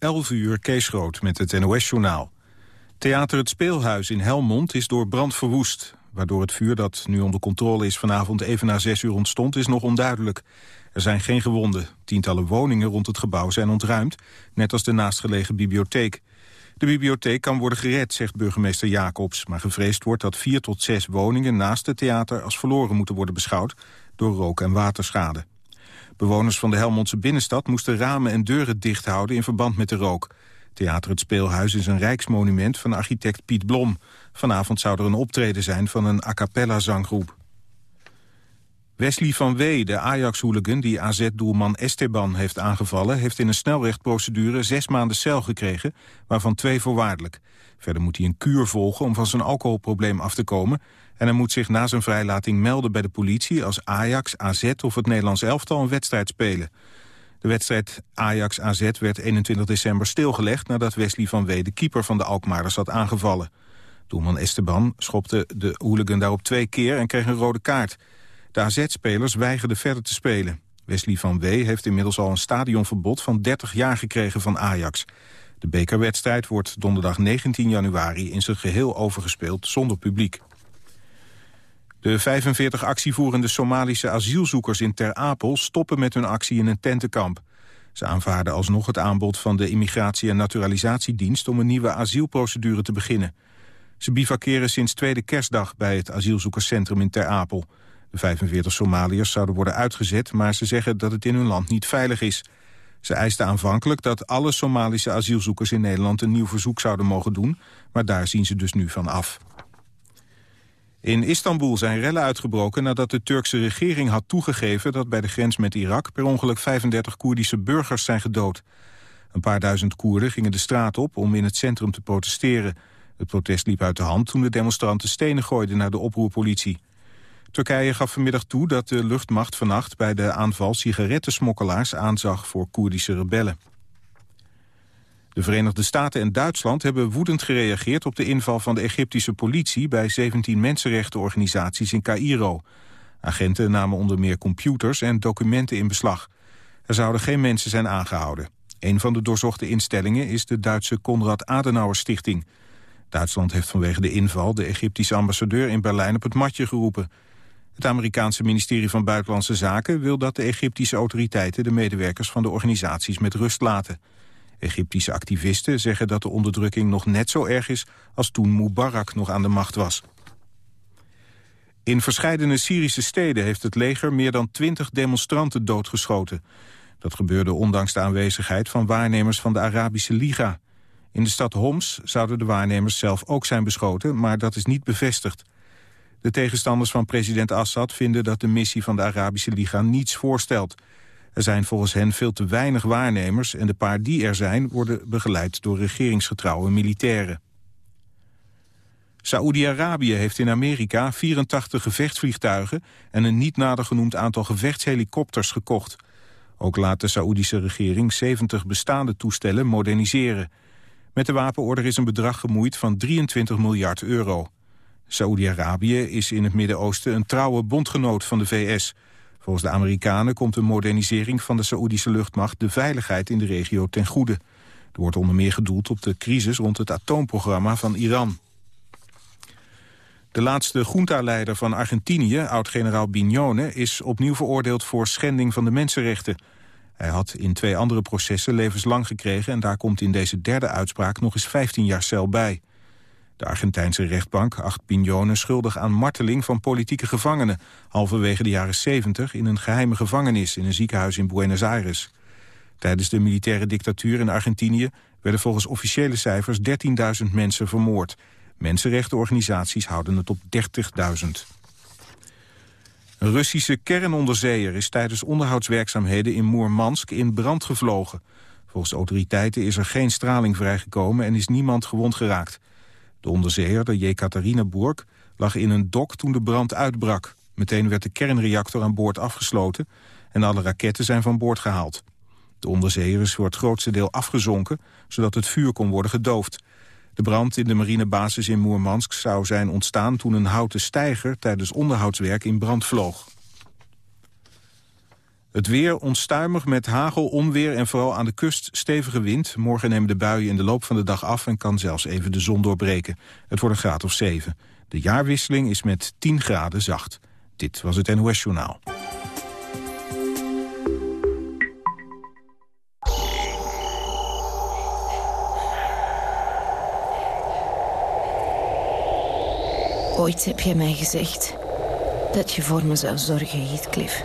11 uur Kees Groot met het NOS-journaal. Theater Het Speelhuis in Helmond is door brand verwoest. Waardoor het vuur dat nu onder controle is vanavond even na 6 uur ontstond is nog onduidelijk. Er zijn geen gewonden. Tientallen woningen rond het gebouw zijn ontruimd, net als de naastgelegen bibliotheek. De bibliotheek kan worden gered, zegt burgemeester Jacobs. Maar gevreesd wordt dat vier tot zes woningen naast het theater als verloren moeten worden beschouwd door rook- en waterschade. Bewoners van de Helmondse binnenstad moesten ramen en deuren dicht houden in verband met de rook. Theater Het Speelhuis is een rijksmonument van architect Piet Blom. Vanavond zou er een optreden zijn van een a cappella zanggroep. Wesley van Wee, de Ajax-hooligan die AZ-doelman Esteban heeft aangevallen... heeft in een snelrechtprocedure zes maanden cel gekregen, waarvan twee voorwaardelijk. Verder moet hij een kuur volgen om van zijn alcoholprobleem af te komen... en hij moet zich na zijn vrijlating melden bij de politie... als Ajax, AZ of het Nederlands elftal een wedstrijd spelen. De wedstrijd Ajax-AZ werd 21 december stilgelegd... nadat Wesley van Wee de keeper van de Alkmaarders had aangevallen. Doelman Esteban schopte de hooligan daarop twee keer en kreeg een rode kaart... De AZ-spelers weigerden verder te spelen. Wesley van Wee heeft inmiddels al een stadionverbod van 30 jaar gekregen van Ajax. De bekerwedstrijd wordt donderdag 19 januari in zijn geheel overgespeeld zonder publiek. De 45 actievoerende Somalische asielzoekers in Ter Apel stoppen met hun actie in een tentenkamp. Ze aanvaarden alsnog het aanbod van de Immigratie- en Naturalisatiedienst om een nieuwe asielprocedure te beginnen. Ze bivakeren sinds tweede kerstdag bij het asielzoekerscentrum in Ter Apel. De 45 Somaliërs zouden worden uitgezet, maar ze zeggen dat het in hun land niet veilig is. Ze eisten aanvankelijk dat alle Somalische asielzoekers in Nederland een nieuw verzoek zouden mogen doen, maar daar zien ze dus nu van af. In Istanbul zijn rellen uitgebroken nadat de Turkse regering had toegegeven dat bij de grens met Irak per ongeluk 35 Koerdische burgers zijn gedood. Een paar duizend Koerden gingen de straat op om in het centrum te protesteren. Het protest liep uit de hand toen de demonstranten stenen gooiden naar de oproerpolitie. Turkije gaf vanmiddag toe dat de luchtmacht vannacht bij de aanval sigarettensmokkelaars aanzag voor Koerdische rebellen. De Verenigde Staten en Duitsland hebben woedend gereageerd op de inval van de Egyptische politie bij 17 mensenrechtenorganisaties in Cairo. Agenten namen onder meer computers en documenten in beslag. Er zouden geen mensen zijn aangehouden. Een van de doorzochte instellingen is de Duitse Konrad Adenauer Stichting. Duitsland heeft vanwege de inval de Egyptische ambassadeur in Berlijn op het matje geroepen. Het Amerikaanse ministerie van Buitenlandse Zaken wil dat de Egyptische autoriteiten de medewerkers van de organisaties met rust laten. Egyptische activisten zeggen dat de onderdrukking nog net zo erg is als toen Mubarak nog aan de macht was. In verscheidene Syrische steden heeft het leger meer dan twintig demonstranten doodgeschoten. Dat gebeurde ondanks de aanwezigheid van waarnemers van de Arabische Liga. In de stad Homs zouden de waarnemers zelf ook zijn beschoten, maar dat is niet bevestigd. De tegenstanders van president Assad vinden dat de missie van de Arabische Liga niets voorstelt. Er zijn volgens hen veel te weinig waarnemers en de paar die er zijn worden begeleid door regeringsgetrouwe militairen. Saoedi-Arabië heeft in Amerika 84 gevechtsvliegtuigen en een niet nader genoemd aantal gevechtshelikopters gekocht. Ook laat de Saoedische regering 70 bestaande toestellen moderniseren. Met de wapenorder is een bedrag gemoeid van 23 miljard euro. Saoedi-Arabië is in het Midden-Oosten een trouwe bondgenoot van de VS. Volgens de Amerikanen komt de modernisering van de Saoedische luchtmacht... de veiligheid in de regio ten goede. Er wordt onder meer gedoeld op de crisis rond het atoomprogramma van Iran. De laatste junta-leider van Argentinië, oud-generaal Bignone... is opnieuw veroordeeld voor schending van de mensenrechten. Hij had in twee andere processen levenslang gekregen... en daar komt in deze derde uitspraak nog eens 15 jaar cel bij. De Argentijnse rechtbank acht Pignone schuldig aan marteling van politieke gevangenen... halverwege de jaren 70 in een geheime gevangenis in een ziekenhuis in Buenos Aires. Tijdens de militaire dictatuur in Argentinië werden volgens officiële cijfers 13.000 mensen vermoord. Mensenrechtenorganisaties houden het op 30.000. Een Russische kernonderzeeër is tijdens onderhoudswerkzaamheden in Moermansk in brand gevlogen. Volgens autoriteiten is er geen straling vrijgekomen en is niemand gewond geraakt. De onderzeeër, de Jekaterina Burg, lag in een dok toen de brand uitbrak. Meteen werd de kernreactor aan boord afgesloten en alle raketten zijn van boord gehaald. De onderzeeër is voor het grootste deel afgezonken, zodat het vuur kon worden gedoofd. De brand in de marinebasis in Moermansk zou zijn ontstaan toen een houten steiger tijdens onderhoudswerk in brand vloog. Het weer onstuimig met hagel, onweer en vooral aan de kust stevige wind. Morgen nemen de buien in de loop van de dag af en kan zelfs even de zon doorbreken. Het wordt een graad of 7. De jaarwisseling is met 10 graden zacht. Dit was het NOS Journaal. Ooit heb je mij gezegd dat je voor me zou zorgen, Heathcliff.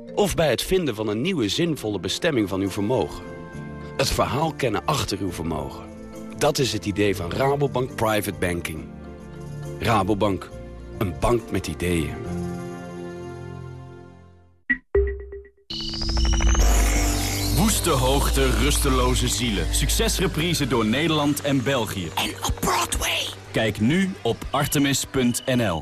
Of bij het vinden van een nieuwe zinvolle bestemming van uw vermogen. Het verhaal kennen achter uw vermogen. Dat is het idee van Rabobank Private Banking. Rabobank, een bank met ideeën. Woeste hoogte, rusteloze zielen. Succesreprise door Nederland en België. En op Broadway. Kijk nu op artemis.nl.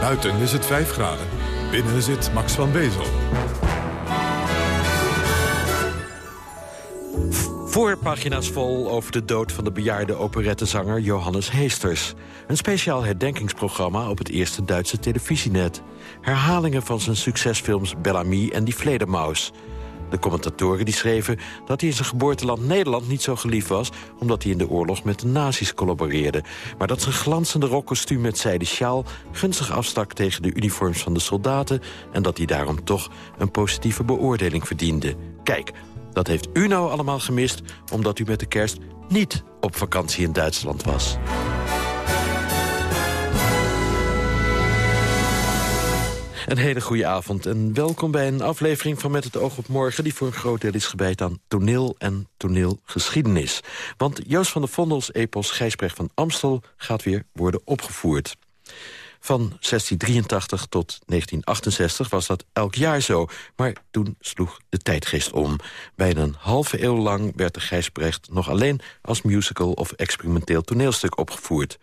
Buiten is het 5 graden. Binnen zit Max van Wezel. Voorpagina's vol over de dood van de bejaarde operettezanger Johannes Heesters. Een speciaal herdenkingsprogramma op het eerste Duitse televisienet. Herhalingen van zijn succesfilms Bellamy en Die Vledemaus. De commentatoren die schreven dat hij in zijn geboorteland Nederland niet zo geliefd was... omdat hij in de oorlog met de nazi's collaboreerde. Maar dat zijn glanzende rokkostuum met zijde sjaal... gunstig afstak tegen de uniforms van de soldaten... en dat hij daarom toch een positieve beoordeling verdiende. Kijk, dat heeft u nou allemaal gemist... omdat u met de kerst niet op vakantie in Duitsland was. Een hele goede avond en welkom bij een aflevering van Met het oog op morgen... die voor een groot deel is gewijd aan toneel en toneelgeschiedenis. Want Joost van der Vondels epos Gijsbrecht van Amstel gaat weer worden opgevoerd. Van 1683 tot 1968 was dat elk jaar zo. Maar toen sloeg de tijdgeest om. Bijna een halve eeuw lang werd de Gijsbrecht nog alleen... als musical of experimenteel toneelstuk opgevoerd.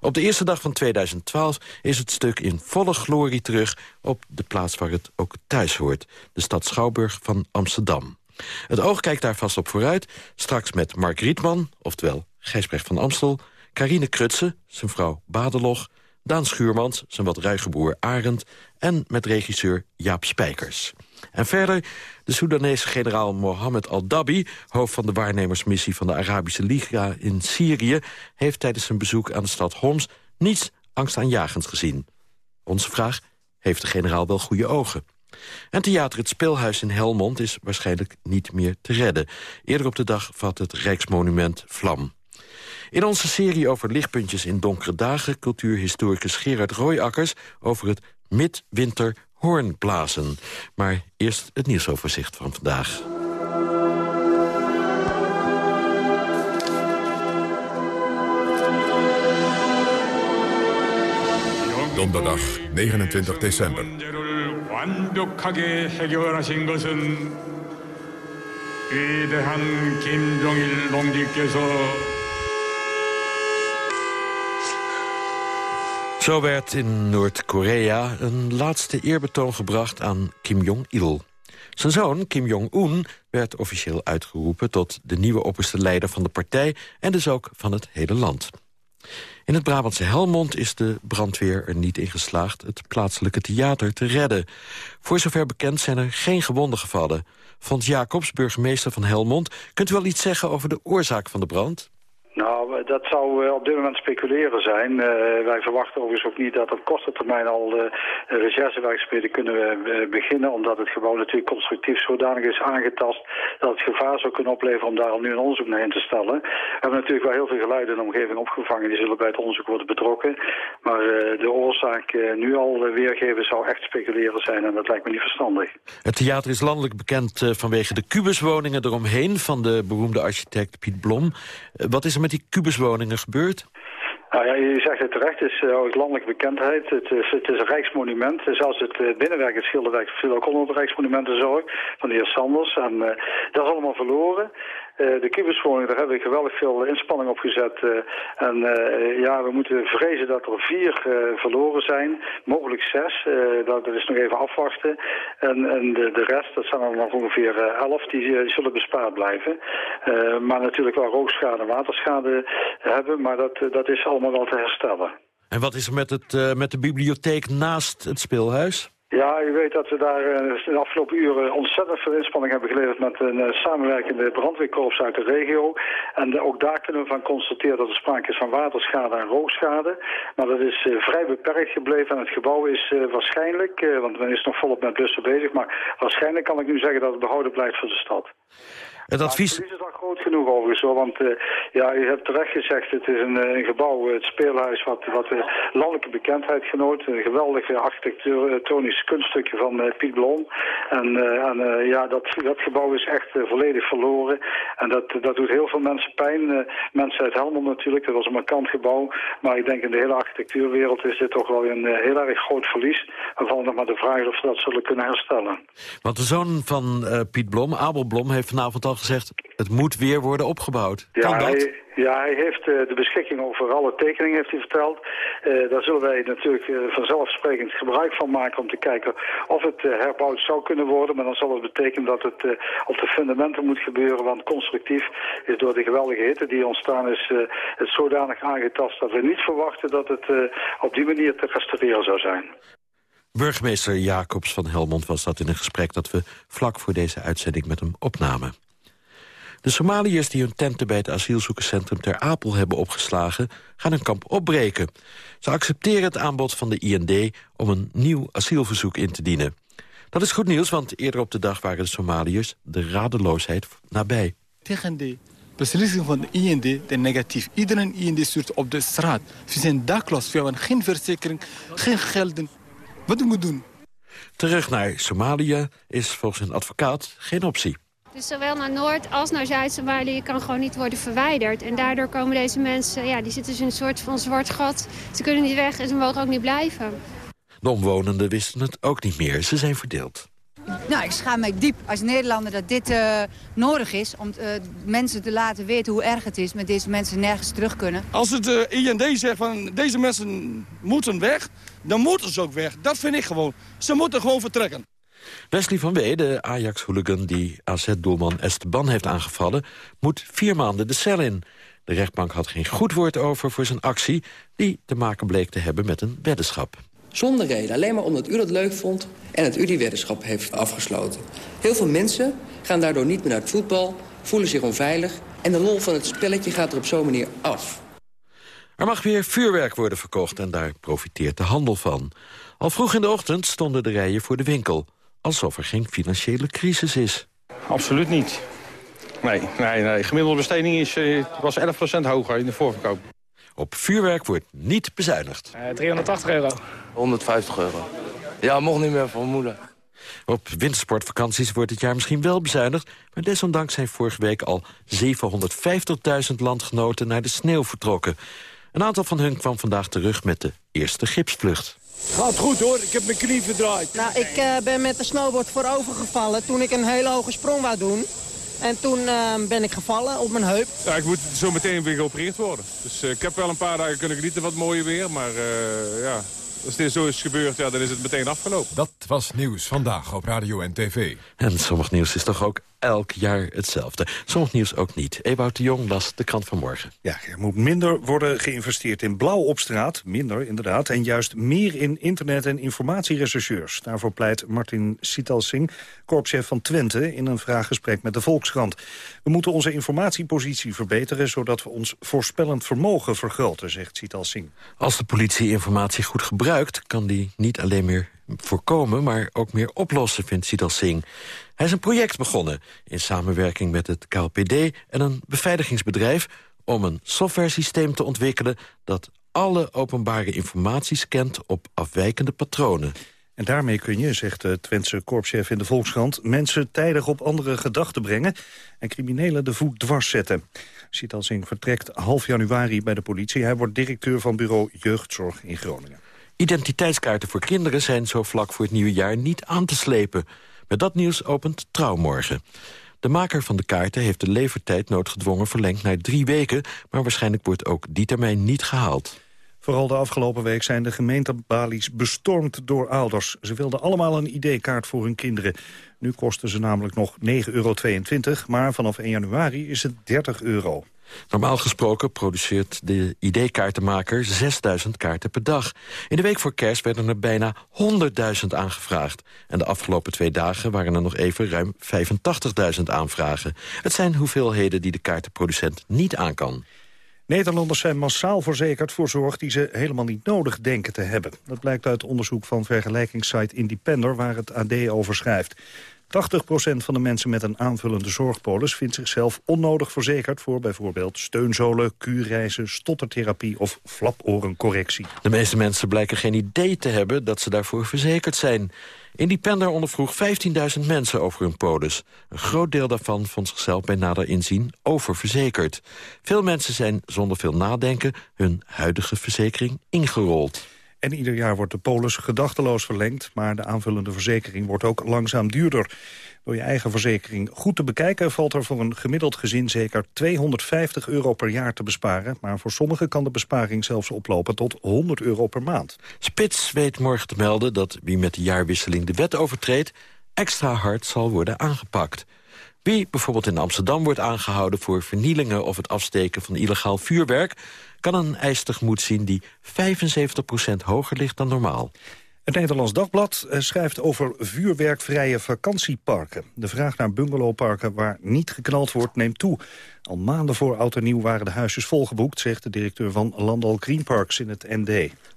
Op de eerste dag van 2012 is het stuk in volle glorie terug... op de plaats waar het ook thuis hoort. De stad Schouwburg van Amsterdam. Het oog kijkt daar vast op vooruit. Straks met Mark Rietman, oftewel Gijsbrecht van Amstel... Carine Krutse, zijn vrouw Badeloch... Daan Schuurmans, zijn wat ruige broer Arend... en met regisseur Jaap Spijkers. En verder de Soedanese generaal Mohammed al-Dabi... hoofd van de waarnemersmissie van de Arabische Liga in Syrië... heeft tijdens zijn bezoek aan de stad Homs niets angstaanjagends gezien. Onze vraag, heeft de generaal wel goede ogen? En theater Het Speelhuis in Helmond is waarschijnlijk niet meer te redden. Eerder op de dag vat het Rijksmonument vlam. In onze serie over lichtpuntjes in donkere dagen... cultuurhistoricus Gerard Rooijakkers over het midwinter hoornblazen. Maar eerst het nieuwsoverzicht van vandaag. Donderdag 29 december. Zo werd in Noord-Korea een laatste eerbetoon gebracht aan Kim Jong-il. Zijn zoon, Kim Jong-un, werd officieel uitgeroepen... tot de nieuwe opperste leider van de partij en dus ook van het hele land. In het Brabantse Helmond is de brandweer er niet in geslaagd... het plaatselijke theater te redden. Voor zover bekend zijn er geen gewonden gevallen. Vond Jacobs, burgemeester van Helmond... kunt u wel iets zeggen over de oorzaak van de brand? Nou, dat zou eh, op dit moment speculeren zijn. Uh, wij verwachten overigens ook niet dat op korte termijn al uh, recherchewerkzaamheden kunnen beginnen. Omdat het gebouw natuurlijk constructief zodanig is aangetast dat het gevaar zou kunnen opleveren om daar al nu een onderzoek naar in te stellen. We hebben natuurlijk wel heel veel geluiden in de omgeving opgevangen. Die zullen bij het onderzoek worden betrokken. Maar de oorzaak nu al weergeven zou echt speculeren zijn en dat lijkt me niet verstandig. Het theater is landelijk bekend vanwege de kubuswoningen eromheen van de beroemde architect Piet Blom. wat is er met die kubuswoningen gebeurd? Nou ja, je zegt het terecht, het is ook landelijke bekendheid. Het is, het is een rijksmonument. Zelfs het uh, binnenwerk, het schilderwerk, viel ook onder de rijksmonumentenzorg van de heer Sanders. En uh, dat is allemaal verloren. Uh, de kubuswoningen, daar hebben we geweldig veel inspanning op gezet. Uh, en uh, ja, we moeten vrezen dat er vier verloren zijn, mogelijk zes. dat, is nog even afwachten. En, en de, de, rest, dat zijn er nog ongeveer elf, die, die, zullen bespaard blijven. maar natuurlijk wel rookschade en waterschade hebben, maar dat, dat is allemaal wel te herstellen. En wat is er met, het, met de bibliotheek naast het speelhuis? Ja, u weet dat we daar uh, de afgelopen uren ontzettend veel inspanning hebben geleverd met een uh, samenwerkende brandweerkorps uit de regio. En uh, ook daar kunnen we van constateren dat er sprake is van waterschade en rookschade. Maar dat is vrij beperkt gebleven en het gebouw is waarschijnlijk, want men is nog volop met blussen bezig, maar waarschijnlijk kan ik nu zeggen dat het behouden blijft voor de stad. Het advies... het is al groot genoeg overigens hoor, want uh, ja, u hebt terecht gezegd, het is een, een gebouw, het speelhuis wat, wat landelijke bekendheid genoot. Een geweldige architectonisch kunststukje van Piet Blom. En, en ja, dat, dat gebouw is echt volledig verloren. En dat, dat doet heel veel mensen pijn. mensen uit Helmond natuurlijk, dat was een markant gebouw. Maar ik denk in de hele architectuurwereld is dit toch wel een heel erg groot verlies. Waarvan nog maar de vraag of ze dat zullen kunnen herstellen. Want de zoon van Piet Blom, Abel Blom, heeft vanavond al gezegd... het moet weer worden opgebouwd. Ja, kan dat? Hij, ja, hij heeft uh, de beschikking over alle tekeningen heeft hij verteld. Uh, daar zullen wij natuurlijk uh, vanzelfsprekend gebruik van maken om te kijken of het herbouwd zou kunnen worden. Maar dan zal het betekenen dat het op de fundamenten moet gebeuren. Want constructief is door de geweldige hitte die ontstaan is het zodanig aangetast dat we niet verwachten dat het op die manier te restaureren zou zijn. Burgemeester Jacobs van Helmond was dat in een gesprek dat we vlak voor deze uitzending met hem opnamen. De Somaliërs die hun tenten bij het asielzoekerscentrum Ter Apel hebben opgeslagen... gaan hun kamp opbreken. Ze accepteren het aanbod van de IND om een nieuw asielverzoek in te dienen. Dat is goed nieuws, want eerder op de dag waren de Somaliërs de radeloosheid nabij. Tegen de beslissing van de IND, de negatief. Iedereen IND stuurt op de straat. Ze zijn dakloos, we hebben geen verzekering, geen gelden. Wat moeten we doen? Terug naar Somalië is volgens een advocaat geen optie. Dus zowel naar Noord als naar Zuid-Somalië kan gewoon niet worden verwijderd. En daardoor komen deze mensen, ja, die zitten dus in een soort van zwart gat. Ze kunnen niet weg en ze mogen ook niet blijven. De omwonenden wisten het ook niet meer. Ze zijn verdeeld. Nou, ik schaam mij diep als Nederlander dat dit uh, nodig is... om uh, mensen te laten weten hoe erg het is met deze mensen nergens terug kunnen. Als het uh, IND zegt van deze mensen moeten weg, dan moeten ze ook weg. Dat vind ik gewoon. Ze moeten gewoon vertrekken. Wesley van Wee, de Ajax-hooligan die AZ-doelman Esteban heeft aangevallen... moet vier maanden de cel in. De rechtbank had geen goed woord over voor zijn actie... die te maken bleek te hebben met een weddenschap. Zonder reden, alleen maar omdat u dat leuk vond... en dat u die weddenschap heeft afgesloten. Heel veel mensen gaan daardoor niet meer naar het voetbal... voelen zich onveilig en de lol van het spelletje gaat er op zo'n manier af. Er mag weer vuurwerk worden verkocht en daar profiteert de handel van. Al vroeg in de ochtend stonden de rijen voor de winkel alsof er geen financiële crisis is. Absoluut niet. Nee, nee, nee. gemiddelde besteding is, uh, was 11% hoger in de voorverkoop. Op vuurwerk wordt niet bezuinigd. Uh, 380 euro. 150 euro. Ja, mocht niet meer vermoeden. Op wintersportvakanties wordt dit jaar misschien wel bezuinigd... maar desondanks zijn vorige week al 750.000 landgenoten naar de sneeuw vertrokken. Een aantal van hun kwam vandaag terug met de eerste gipsvlucht. Gaat goed hoor, ik heb mijn knie verdraaid. Nou, ik uh, ben met de snowboard voorover gevallen toen ik een hele hoge sprong wou doen. En toen uh, ben ik gevallen op mijn heup. Ja, ik moet zo meteen weer geopereerd worden. Dus uh, ik heb wel een paar dagen kunnen genieten wat mooie weer. Maar ja, als dit zo is gebeurd, ja, dan is het meteen afgelopen. Dat was Nieuws Vandaag op Radio en TV. En sommig nieuws is toch ook elk jaar hetzelfde. Sommig nieuws ook niet. Ewout de Jong las de krant van morgen. Ja, er moet minder worden geïnvesteerd in blauw op straat. Minder, inderdaad. En juist meer in internet- en informatierechercheurs. Daarvoor pleit Martin Sitalsing, korpschef van Twente... in een vraaggesprek met de Volkskrant. We moeten onze informatiepositie verbeteren... zodat we ons voorspellend vermogen vergroten, zegt Sitalsing. Als de politie informatie goed gebruikt... kan die niet alleen meer voorkomen, maar ook meer oplossen, vindt Sidal Singh. Hij is een project begonnen in samenwerking met het KLPD en een beveiligingsbedrijf om een softwaresysteem te ontwikkelen dat alle openbare informatie scant op afwijkende patronen. En daarmee kun je, zegt de Twentse korpschef in de Volkskrant... mensen tijdig op andere gedachten brengen... en criminelen de voet dwars zetten. Singh vertrekt half januari bij de politie. Hij wordt directeur van bureau Jeugdzorg in Groningen. Identiteitskaarten voor kinderen zijn zo vlak voor het nieuwe jaar niet aan te slepen. Met dat nieuws opent Trouw morgen. De maker van de kaarten heeft de levertijd noodgedwongen verlengd naar drie weken... maar waarschijnlijk wordt ook die termijn niet gehaald. Vooral de afgelopen week zijn de gemeentebalies bestormd door ouders. Ze wilden allemaal een ID-kaart voor hun kinderen. Nu kosten ze namelijk nog 9,22 euro, maar vanaf 1 januari is het 30 euro. Normaal gesproken produceert de ID-kaartenmaker 6000 kaarten per dag. In de week voor kerst werden er bijna 100.000 aangevraagd. En de afgelopen twee dagen waren er nog even ruim 85.000 aanvragen. Het zijn hoeveelheden die de kaartenproducent niet aan kan. Nederlanders zijn massaal verzekerd voor zorg die ze helemaal niet nodig denken te hebben. Dat blijkt uit onderzoek van vergelijkingssite Independer, waar het AD over schrijft. 80% van de mensen met een aanvullende zorgpolis vindt zichzelf onnodig verzekerd voor bijvoorbeeld steunzolen, kuurreizen, stottertherapie of flaporencorrectie. De meeste mensen blijken geen idee te hebben dat ze daarvoor verzekerd zijn. Independer ondervroeg 15.000 mensen over hun polis. Een groot deel daarvan vond zichzelf bij nader inzien oververzekerd. Veel mensen zijn zonder veel nadenken hun huidige verzekering ingerold. En ieder jaar wordt de polis gedachteloos verlengd... maar de aanvullende verzekering wordt ook langzaam duurder. Door je eigen verzekering goed te bekijken... valt er voor een gemiddeld gezin zeker 250 euro per jaar te besparen. Maar voor sommigen kan de besparing zelfs oplopen tot 100 euro per maand. Spits weet morgen te melden dat wie met de jaarwisseling de wet overtreedt... extra hard zal worden aangepakt. Wie bijvoorbeeld in Amsterdam wordt aangehouden voor vernielingen... of het afsteken van illegaal vuurwerk kan een eis tegemoet zien die 75% hoger ligt dan normaal. Het Nederlands Dagblad eh, schrijft over vuurwerkvrije vakantieparken. De vraag naar bungalowparken waar niet geknald wordt neemt toe. Al maanden voor oud en nieuw waren de huisjes volgeboekt... zegt de directeur van Landal Green Parks in het ND.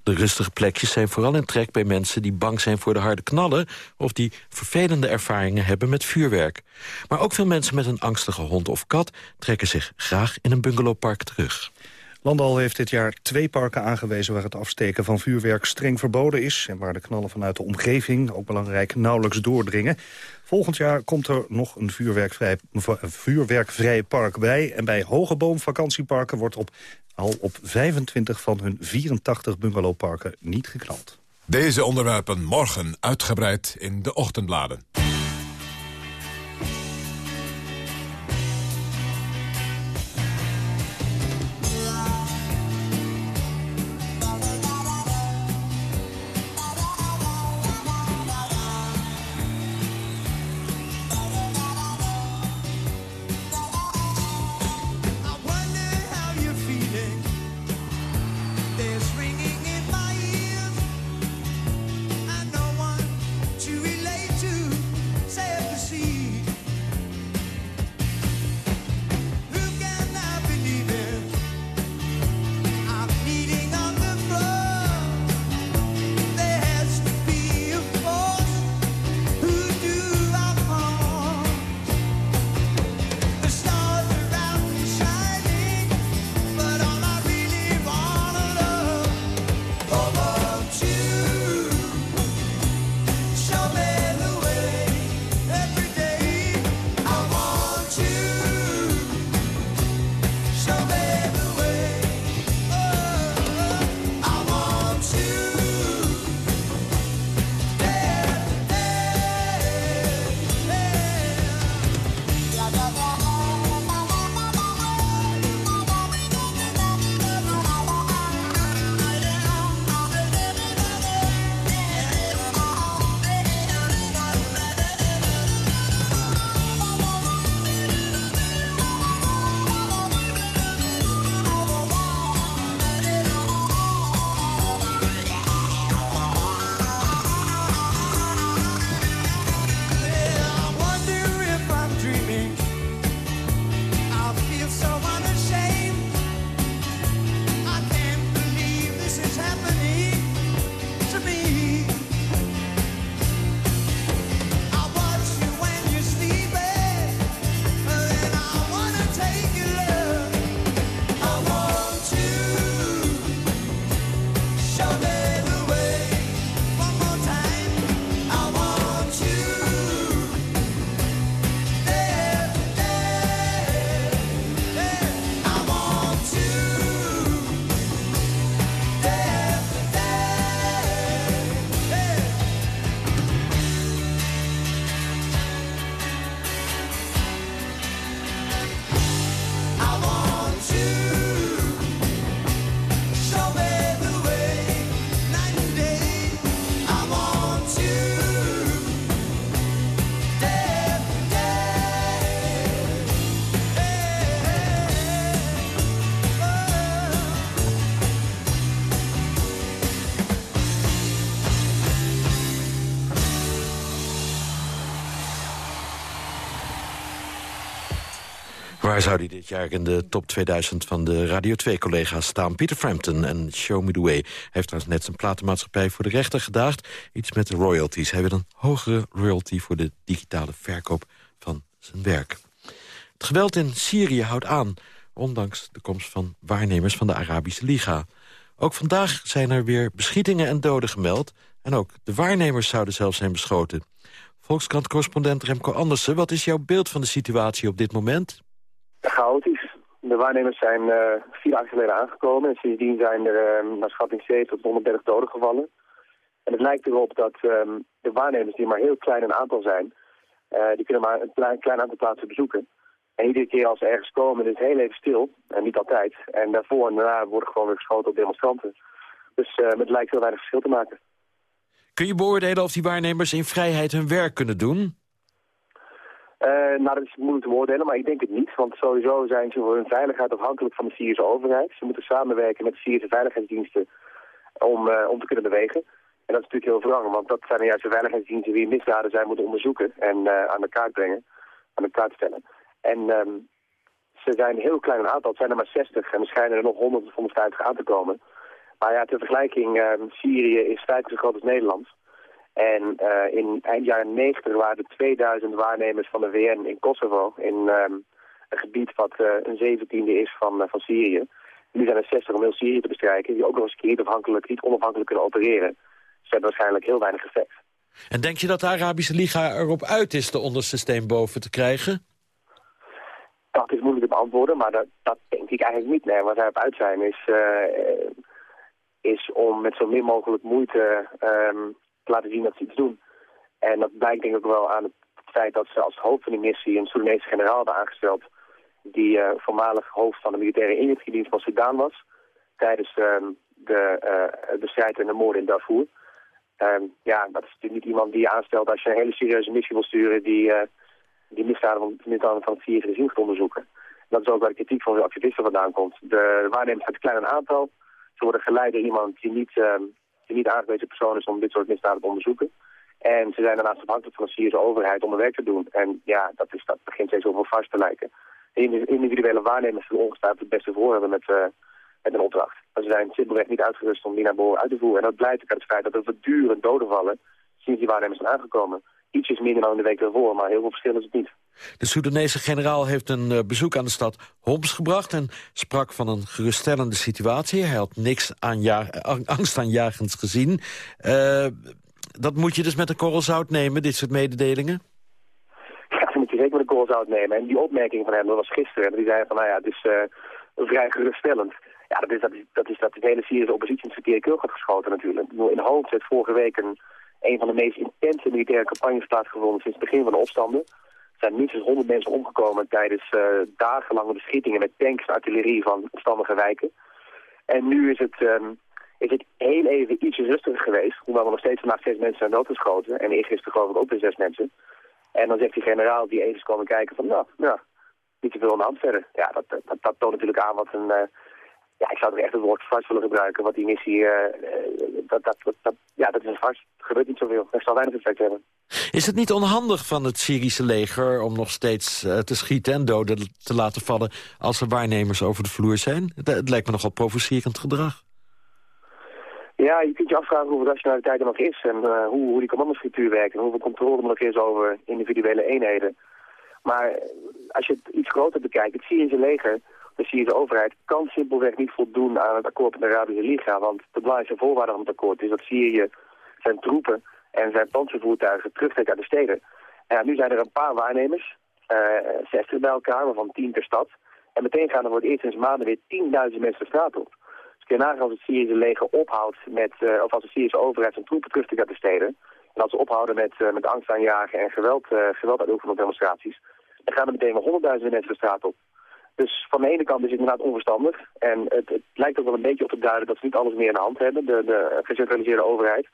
De rustige plekjes zijn vooral in trek bij mensen die bang zijn voor de harde knallen... of die vervelende ervaringen hebben met vuurwerk. Maar ook veel mensen met een angstige hond of kat... trekken zich graag in een bungalowpark terug. Landal heeft dit jaar twee parken aangewezen waar het afsteken van vuurwerk streng verboden is... en waar de knallen vanuit de omgeving, ook belangrijk, nauwelijks doordringen. Volgend jaar komt er nog een vuurwerkvrij, park bij... en bij Hogeboom vakantieparken wordt op, al op 25 van hun 84 bungalowparken niet geknald. Deze onderwerpen morgen uitgebreid in de ochtendbladen. Waar zou hij dit jaar in de top 2000 van de Radio 2-collega's staan? Peter Frampton en Show Me The Way. Heeft trouwens net zijn platenmaatschappij voor de rechter gedaagd. Iets met de royalties. Hij wil een hogere royalty voor de digitale verkoop van zijn werk. Het geweld in Syrië houdt aan, ondanks de komst van waarnemers van de Arabische Liga. Ook vandaag zijn er weer beschietingen en doden gemeld... en ook de waarnemers zouden zelfs zijn beschoten. Volkskrant-correspondent Remco Andersen, wat is jouw beeld van de situatie op dit moment? Chaotisch. De waarnemers zijn uh, vier geleden aangekomen en sindsdien zijn er uh, naar schatting 70 tot 130 doden gevallen. En het lijkt erop dat uh, de waarnemers, die maar heel klein in aantal zijn, uh, die kunnen maar een klein, klein aantal plaatsen bezoeken. En iedere keer als ze ergens komen, is het heel even stil. En niet altijd. En daarvoor en daarna worden gewoon weer geschoten op demonstranten. Dus uh, het lijkt heel weinig verschil te maken. Kun je beoordelen of die waarnemers in vrijheid hun werk kunnen doen? Uh, nou, dat is moeilijk te beoordelen, maar ik denk het niet. Want sowieso zijn ze voor hun veiligheid afhankelijk van de Syrische overheid. Ze moeten samenwerken met de Syrische veiligheidsdiensten om, uh, om te kunnen bewegen. En dat is natuurlijk heel verwarrend, want dat zijn de juiste veiligheidsdiensten die misdaden zijn moeten onderzoeken en uh, aan de kaart brengen, aan de kaart stellen. En um, ze zijn heel klein in aantal, het zijn er maar 60 en er schijnen er nog 100 of 150 aan te komen. Maar ja, ter vergelijking, um, Syrië is vijf keer zo groot als Nederland. En uh, in eind jaren 90 waren er 2000 waarnemers van de VN in Kosovo, in um, een gebied wat uh, een zeventiende is van, uh, van Syrië. Nu zijn er 60 om heel Syrië te bestrijken, die ook nog eens niet, afhankelijk, niet onafhankelijk kunnen opereren. Ze hebben waarschijnlijk heel weinig effect. En denk je dat de Arabische Liga erop uit is de onderste steen boven te krijgen? Dat is moeilijk te beantwoorden, maar dat, dat denk ik eigenlijk niet. Nee, waar zij op uit zijn is, is om met zo min mogelijk moeite um, te laten zien dat ze iets doen. En dat blijkt denk ik ook wel aan het feit dat ze als hoofd van die missie een Soedanese generaal hebben aangesteld... die uh, voormalig hoofd van de militaire inlichtingendienst van Sudan was... tijdens um, de, uh, de strijd en de moorden in Darfur. Um, ja, dat is natuurlijk niet iemand die je aanstelt als je een hele serieuze missie wil sturen... die, uh, die misdaden van, misdaden van het Syrische regime gaat onderzoeken. Dat is ook waar de kritiek van de activisten vandaan komt. De waarnemers uit een klein aantal. Ze worden geleid door iemand die niet, die niet aangewezen persoon is om dit soort misdaden te onderzoeken. En ze zijn daarnaast afhankelijk van de Syrische overheid om hun werk te doen. En ja, dat, is, dat begint steeds over vast te lijken. Individuele waarnemers zullen ongetwijfeld het beste voor hebben met, uh, met een opdracht. Maar ze zijn simpelweg niet uitgerust om die naar behoren uit te voeren. En dat blijkt ook uit het feit dat er voortdurend doden vallen sinds die waarnemers zijn aangekomen. Ietsjes minder dan de week ervoor, maar heel veel verschil is het niet. De Soedanese generaal heeft een uh, bezoek aan de stad Homs gebracht... en sprak van een geruststellende situatie. Hij had niks aan angstaanjagends gezien. Uh, dat moet je dus met een korrel zout nemen, dit soort mededelingen? Ja, dat moet je zeker met een korrel zout nemen. En die opmerking van hem, dat was gisteren. Die zei van, nou ja, het is uh, vrij geruststellend. Ja, dat is dat, is, dat, is dat de hele Syrische oppositie in het verkeerde keel gaat geschoten natuurlijk. In Homs heeft vorige week een, een van de meest intense militaire campagnes plaatsgevonden sinds het begin van de opstanden. Er zijn minstens 100 mensen omgekomen tijdens uh, dagenlange beschietingen met tanks en artillerie van opstandige wijken. En nu is het, um, is het heel even iets rustiger geweest, hoewel er nog steeds vandaag zes mensen zijn doodgeschoten. En eergisteren geloof ik ook weer zes mensen. En dan zegt die generaal die even is komen kijken van, nou, nou, niet te veel aan de hand verder. Ja, dat, dat, dat toont natuurlijk aan wat een... Uh, ja, ik zou er echt het woord vars willen gebruiken. Wat die missie, uh, dat, dat, dat, dat, ja, dat is een vars. Er gebeurt niet zoveel. Er zal weinig effect hebben. Is het niet onhandig van het Syrische leger om nog steeds uh, te schieten en doden te laten vallen als er waarnemers over de vloer zijn? Het, het lijkt me nogal provocerend gedrag. Ja, je kunt je afvragen hoeveel rationaliteit er nog is en uh, hoe, hoe die commandostructuur werkt en hoeveel controle er nog is over individuele eenheden. Maar als je het iets groter bekijkt, het Syrische leger de Syrische overheid kan simpelweg niet voldoen aan het akkoord met de Arabische Liga. Want de belangrijkste voorwaarde van het akkoord is dat Syrië zijn troepen en zijn panzervoertuigen terugtrekt uit de steden. En nu zijn er een paar waarnemers, uh, 60 bij elkaar, waarvan 10 per stad. En meteen gaan er voor het eerst sinds maanden weer 10.000 mensen de straat op. Dus kun je nagaan als het Syrische leger ophoudt met, uh, of als de Syrische overheid zijn troepen terugtrekt uit de steden. En als ze ophouden met, uh, met angst aanjagen en geweld, geweld uitoefenen op demonstraties. Dan gaan er meteen weer honderdduizenden mensen de straat op. Dus van de ene kant is het inderdaad onverstandig. En het, het, lijkt ook wel een beetje op te duiden dat ze niet alles meer in de hand hebben, de, de gecentraliseerde overheid.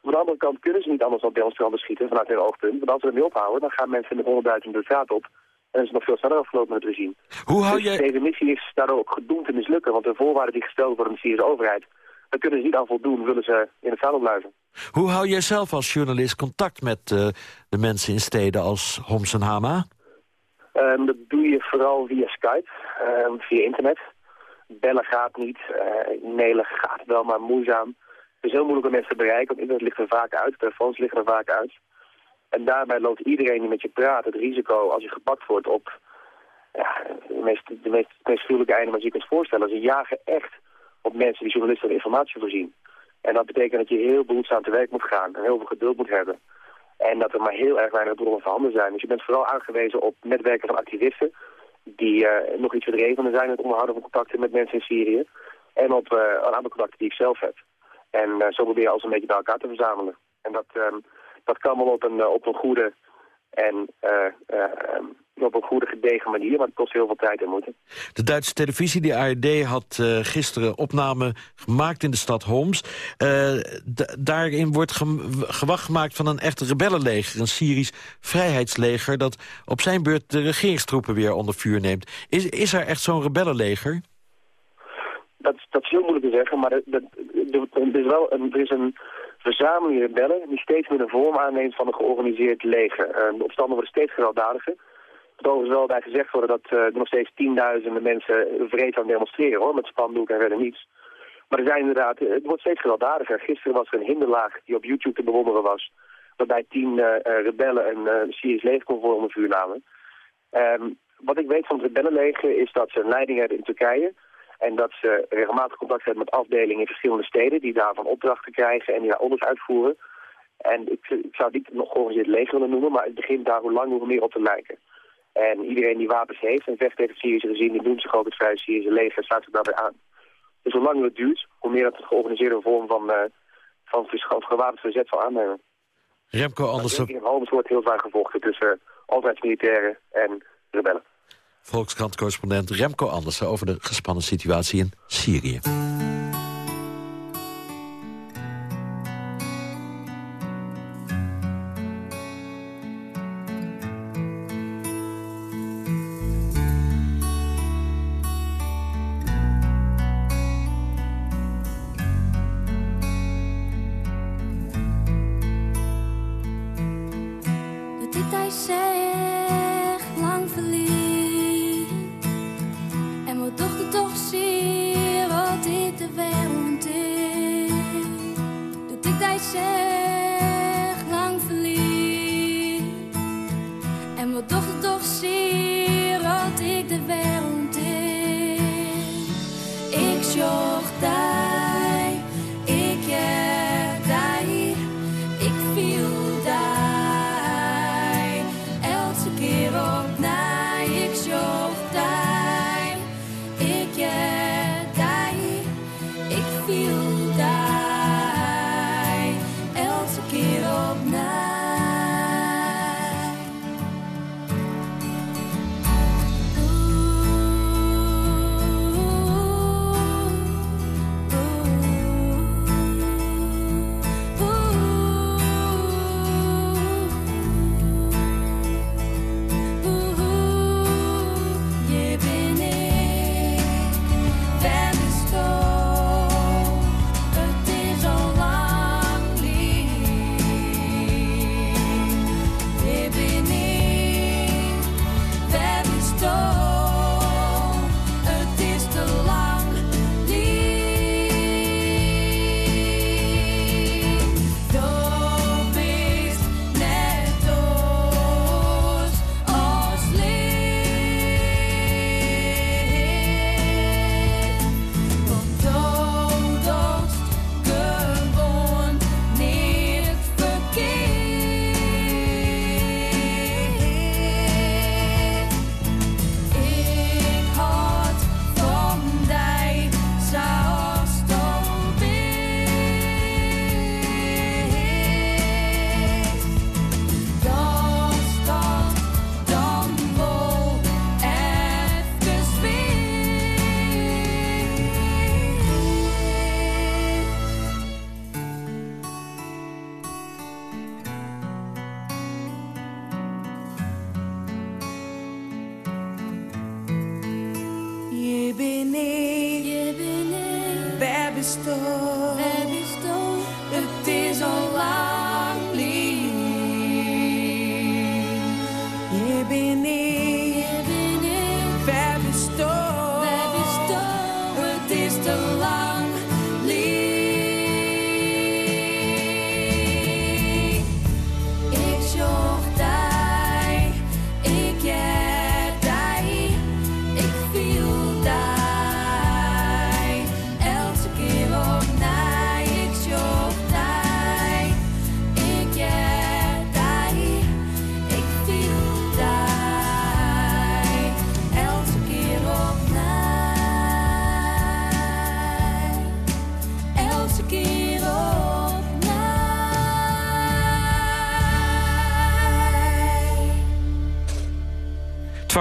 Op de andere kant kunnen ze niet anders dan demonstranten schieten vanuit hun oogpunt. Want als ze ermee ophouden, dan gaan mensen met honderdduizenden de straat op. En is het nog veel sneller afgelopen met het regime. Hoe hou dus je... deze missie is daardoor ook gedoemd te mislukken. Want de voorwaarden die gesteld worden door de Syrische overheid, daar kunnen ze niet aan voldoen, willen ze in het zadel blijven. Hoe hou jij zelf als journalist contact met uh, de mensen in steden als Homs en Hama? Ehm, dat doe je vooral via Skype, ehm, via internet. Bellen gaat niet, uh, mailen gaat wel, maar moeizaam. Het is heel moeilijk om mensen te bereiken, want internet ligt er vaak uit, telefoons liggen er vaak uit. En daarbij loopt iedereen die met je praat het risico als je gepakt wordt op ja, de meest, de einde wat je kunt voorstellen. Ze jagen echt op mensen die journalisten informatie voorzien. En dat betekent dat je heel behoedzaam te werk moet gaan en heel veel geduld moet hebben. En dat er maar heel erg weinig bronnen voorhanden zijn. Dus je bent vooral aangewezen op netwerken van activisten die uh, nog iets verdreven zijn met onderhouden van contacten met mensen in Syrië. En op uh, een aantal contacten die ik zelf heb. En uh, zo probeer je alles een beetje bij elkaar te verzamelen. En dat, ehm, dat kan wel op een, op een goede en ehm, op een goede gedegen manier, maar het kost heel veel tijd en moeite. De Duitse televisie, die ARD, had uh, gisteren opname gemaakt in de stad Homs. Uh, daarin wordt gewacht gemaakt van een echte rebellenleger, een Syrisch vrijheidsleger, dat op zijn beurt de regeringstroepen weer onder vuur neemt. Is, is er echt zo'n rebellenleger? Dat, dat is heel moeilijk te zeggen, maar er, er is wel een, er is een verzameling rebellen die steeds meer de vorm aanneemt van een georganiseerd leger. Uh, de opstanden worden steeds gewelddadiger moet overigens wel bij gezegd worden dat uh, er nog steeds tienduizenden mensen vreed aan demonstreren hoor, met spandoeken en verder niets. Maar er zijn inderdaad, het wordt steeds gewelddadiger. Gisteren was er een hinderlaag die op YouTube te bewonderen was, waarbij tien rebellen een Syrisch legerconvoi onder vuur namen. Um, wat ik weet van het rebellenleger is dat ze een leiding hebben in Turkije en dat ze regelmatig contact hebben met afdelingen in verschillende steden die daarvan opdrachten krijgen en die daar onderzoek uitvoeren. En ik, ik zou het niet nog georganiseerd leger willen noemen, maar het begint daar hoe lang hoe meer op te lijken. En iedereen die wapens heeft en vecht tegen het Syrische regime, die noemt zich ook het Vrije Syrische leger en staat zich daarbij aan. Dus hoe langer het duurt, hoe meer het een georganiseerde vorm van, uh, van, van gewapend verzet zal aannemen. Remco Andersen... In Holmes wordt heel vaak gevochten tussen uh, overheidsmilitairen en. Volkskrant-correspondent Remco Andersen over de gespannen situatie in Syrië.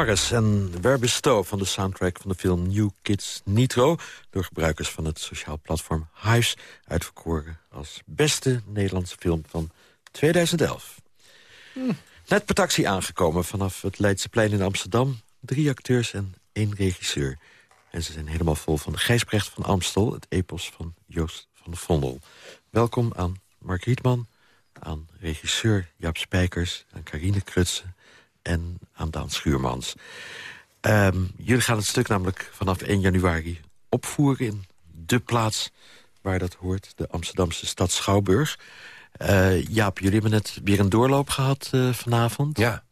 En Werbesto van de soundtrack van de film New Kids Nitro... door gebruikers van het sociaal platform Hives... uitverkoren als beste Nederlandse film van 2011. Hm. Net per taxi aangekomen vanaf het Leidseplein in Amsterdam. Drie acteurs en één regisseur. En ze zijn helemaal vol van Gijsbrecht van Amstel... het epos van Joost van Vondel. Welkom aan Mark Rietman, aan regisseur Jaap Spijkers... aan Carine Krutsen en aan Daan Schuurmans. Um, jullie gaan het stuk namelijk vanaf 1 januari opvoeren... in de plaats waar dat hoort, de Amsterdamse stad Schouwburg. Uh, Jaap, jullie hebben net weer een doorloop gehad uh, vanavond. Ja.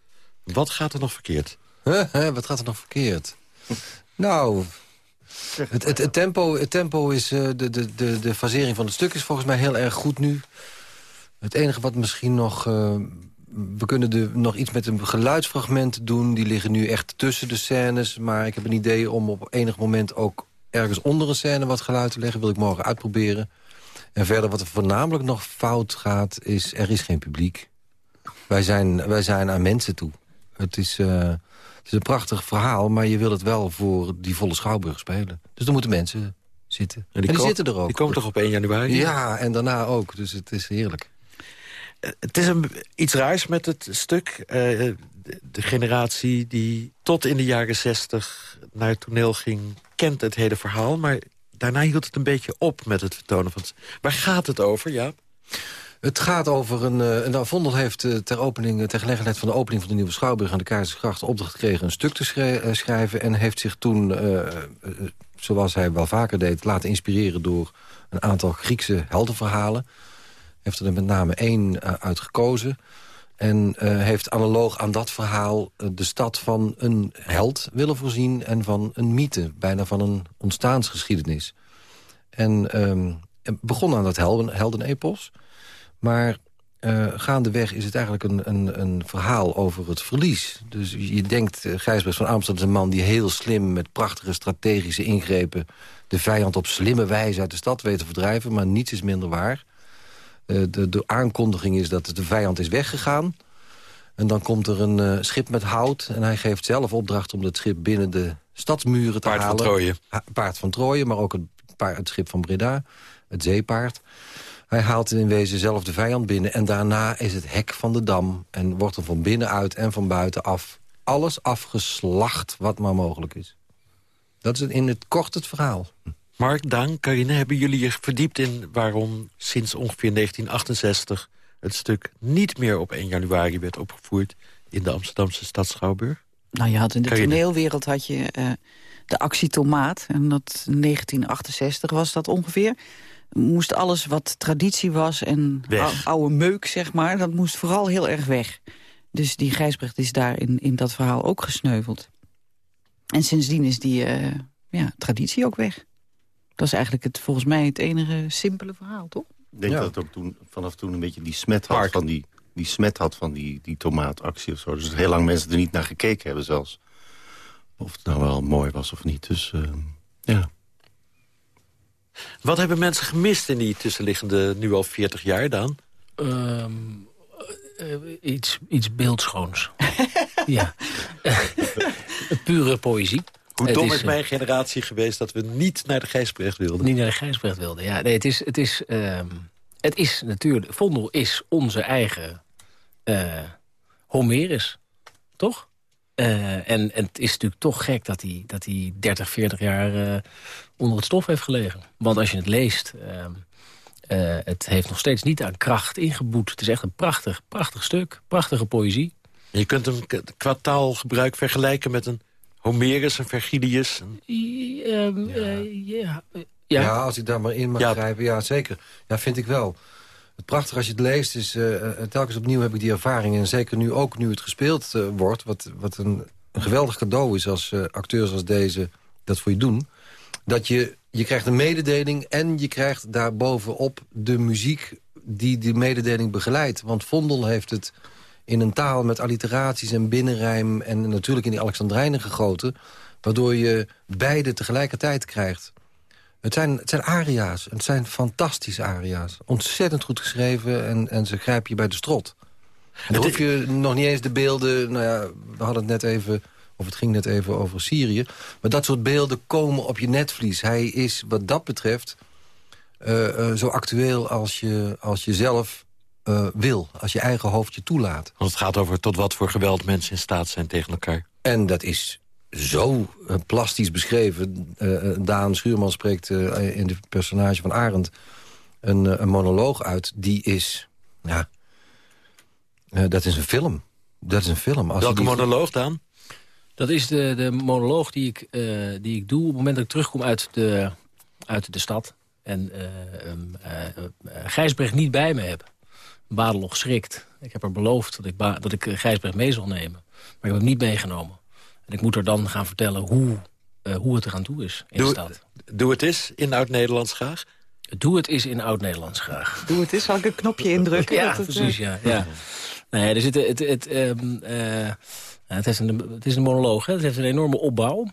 Wat gaat er nog verkeerd? Huh, wat gaat er nog verkeerd? nou, het, het, het, tempo, het tempo is... Uh, de, de, de, de fasering van het stuk is volgens mij heel erg goed nu. Het enige wat misschien nog we kunnen de, nog iets met een geluidsfragment doen. Die liggen nu echt tussen de scènes. Maar ik heb een idee om op enig moment ook ergens onder een scène wat geluid te leggen. Wil ik morgen uitproberen. En verder wat er voornamelijk nog fout gaat, is er is geen publiek. Wij zijn, wij zijn aan mensen toe. Het is, uh, het is een prachtig verhaal, maar je wil het wel voor die volle schouwburg spelen. Dus er moeten mensen zitten. En die, zitten er ook. Die komen toch op 1 januari? Ja, en daarna ook. Dus het is heerlijk het is een, iets raars met het stuk. Uh, de, generatie die tot in de jaren zestig naar het toneel ging... kent het hele verhaal, maar daarna hield het een beetje op met het vertonen van... Het, waar gaat het over, Jaap? Het gaat over een... Uh, nou, Vondel heeft uh, ter, opening, ter gelegenheid van de opening van de Nieuwe Schouwburg... aan de Keizersgracht opdracht gekregen een stuk te schrijven... en heeft zich toen, zoals hij wel vaker deed... laten inspireren door een aantal Griekse heldenverhalen heeft er met name één uh, uit gekozen. En uh, heeft analoog aan dat verhaal uh, de stad van een held willen voorzien... en van een mythe, bijna van een ontstaansgeschiedenis. En um, begon aan dat helden, heldenepos. Maar uh, gaandeweg is het eigenlijk een, een, een verhaal over het verlies. Dus je denkt, uh, Gijsbrecht van Amsterdam is een man die heel slim... met prachtige strategische ingrepen... de vijand op slimme wijze uit de stad weet te verdrijven... maar niets is minder waar. Eh, de, de aankondiging is dat de vijand is weggegaan. En dan komt er een uh, schip met hout. En hij geeft zelf opdracht om het schip binnen de stadsmuren te paard halen. Paard van Troje. Ha, paard van Troje, maar ook het, paard, het schip van Breda. Het zeepaard. Hij haalt in wezen zelf de vijand binnen. En daarna is het hek van de dam. En wordt er van binnenuit en van buitenaf alles afgeslacht wat maar mogelijk is. Dat is in het kort het verhaal. Mark, Daan, Carine, hebben jullie je verdiept in... waarom sinds ongeveer 1968 het stuk niet meer op 1 januari werd opgevoerd... in de Amsterdamse stad Schouwburg? Nou, je had in de toneelwereld had je uh, de actie Tomaat. En dat 1968 was dat ongeveer. Moest alles wat traditie was en oude meuk, zeg maar... dat moest vooral heel erg weg. Dus die Gijsbrecht is daar in, in dat verhaal ook gesneuveld. En sindsdien is die uh, ja, traditie ook weg. Dat is eigenlijk het, volgens mij het enige simpele verhaal, toch? Ik denk dat het ook toen, vanaf toen een beetje die smet had van die, die smet had van die, die tomaatactie of zo. Dus heel lang mensen er niet naar gekeken hebben zelfs. Of het nou wel mooi was of niet. Dus uh, ja. Wat hebben mensen gemist in die tussenliggende nu al 40 jaar dan? Um, uh, iets, iets beeldschoons. ja. Pure poëzie. Hoe dom is, is, mijn generatie geweest dat we niet naar de Gijsbrecht wilden? Niet naar de Gijsbrecht wilden, ja. Nee, het is, het is, uh, het is natuurlijk... Vondel is onze eigen uh, Homerus, toch? Uh, en, en, het is natuurlijk toch gek dat hij, dat hij 30, 40 jaar onder het stof heeft gelegen. Want als je het leest... Ehm, het heeft nog steeds niet aan kracht ingeboet. Het is echt een prachtig, prachtig stuk. Prachtige poëzie. Je kunt hem qua taalgebruik vergelijken met een Homerus en Vergilius? Ehm, eh, ja. ja. ja. als ik daar maar in mag ja. grijpen. Ja, zeker. Ja, vind ik wel. Het prachtige als je het leest is... Uh, telkens opnieuw heb ik die ervaring. En zeker nu ook, nu het gespeeld uh, wordt... wat, wat een, een, geweldig cadeau is als acteurs als deze dat voor je doen... dat je, je krijgt een mededeling... en je krijgt daarbovenop de muziek die die mededeling begeleidt. Want Vondel heeft het in een taal met alliteraties en binnenrijm... en natuurlijk in die Alexandrijnen gegoten... waardoor je beide tegelijkertijd krijgt. Het zijn, het zijn aria's. Het zijn fantastische aria's. Ontzettend goed geschreven en, en ze grijpen je bij de strot. En dan hoef je nog niet eens de beelden... Nou ja, we hadden het net even Of het ging net even over Syrië. Maar dat soort beelden komen op je netvlies. Hij is wat dat betreft uh, uh, zo actueel als je, als je zelf uh, wil. Als je eigen hoofd je toelaat. Want het gaat over tot wat voor geweld mensen in staat zijn tegen elkaar. En dat is zo plastisch beschreven. Daan Schuurman spreekt in de personage van Arend... Een, een monoloog uit, die is... Ja, dat is een film. Dat is een film. Als Welke monoloog dan? Dat is de, de monoloog die ik, uh, die ik doe op het moment dat ik terugkom uit de, uit de stad. En uh, uh, Gijsbrecht niet bij me heb. Badeloch schrikt. Ik heb er beloofd dat ik, dat ik Gijsbrecht mee zal nemen. Maar ik heb hem niet meegenomen. En ik moet er dan gaan vertellen hoe, hoe het er aan toe is in doe, de stad. Doe het eens in Oud-Nederlands graag. Doe het eens in Oud-Nederlands graag. Doe het eens, zal ik een knopje indrukken? ja, precies, ja. ja. Nee, er zit, het, het, um, uh, het, is een, het is een monoloog, hè? het heeft een enorme opbouw.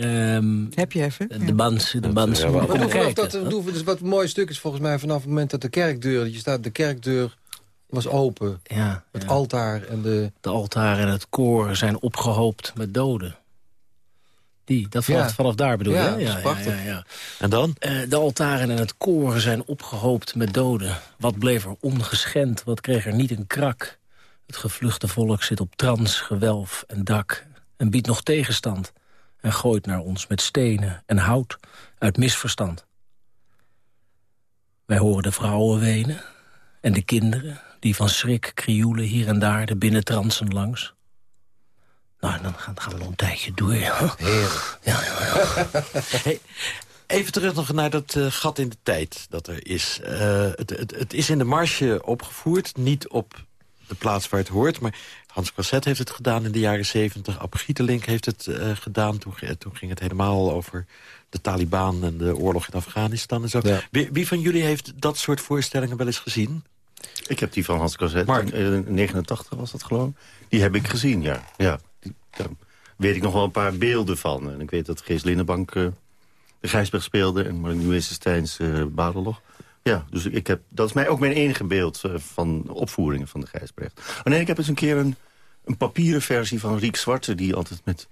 Um, Heb je even? De bans, de bans. Ja, maar dat, dus wat een mooi stuk is volgens mij vanaf het moment dat de kerkdeur, je staat, de kerkdeur was open. Ja, het altaar en de... De altaar en het koor zijn opgehoopt met doden. Die, dat vanaf, ja. vanaf daar bedoel je? Ja, ja, prachtig. Ja, ja, En dan? Uh, de altaren en het koren zijn opgehoopt met doden. Wat bleef er ongeschend? Wat kreeg er niet een krak? Het gevluchte volk zit op trans, gewelf en dak... en biedt nog tegenstand en gooit naar ons met stenen en hout uit misverstand. Wij horen de vrouwen wenen en de kinderen... die van schrik krioelen hier en daar de binnentransen langs. Nou, dan gaan, gaan we nog een tijdje door. Ja. Heerlijk. Ja, ja, ja. hey, even terug nog naar dat uh, gat in de tijd dat er is. Uh, het, het, het, is in de marge opgevoerd, niet op de plaats waar het hoort... maar Hans Crosset heeft het gedaan in de jaren zeventig. Ab Gietelink heeft het uh, gedaan. Toen, toen, ging het helemaal over de Taliban en de oorlog in Afghanistan en zo. Ja. Wie, wie, van jullie heeft dat soort voorstellingen wel eens gezien? Ik heb die van Hans in 89 was dat geloof Die heb ik gezien, ja. ja. Daar weet ik nog wel een paar beelden van. En ik weet dat Gees Linnenbank uh, de Gijsberg speelde... en Mark Westensteins uh, Badeloch. Ja, dus ik heb, dat is mij ook mijn enige beeld uh, van opvoeringen van de Gijsbrecht. Oh nee, ik heb eens een keer een, een papieren versie van Riek Zwarte... die altijd met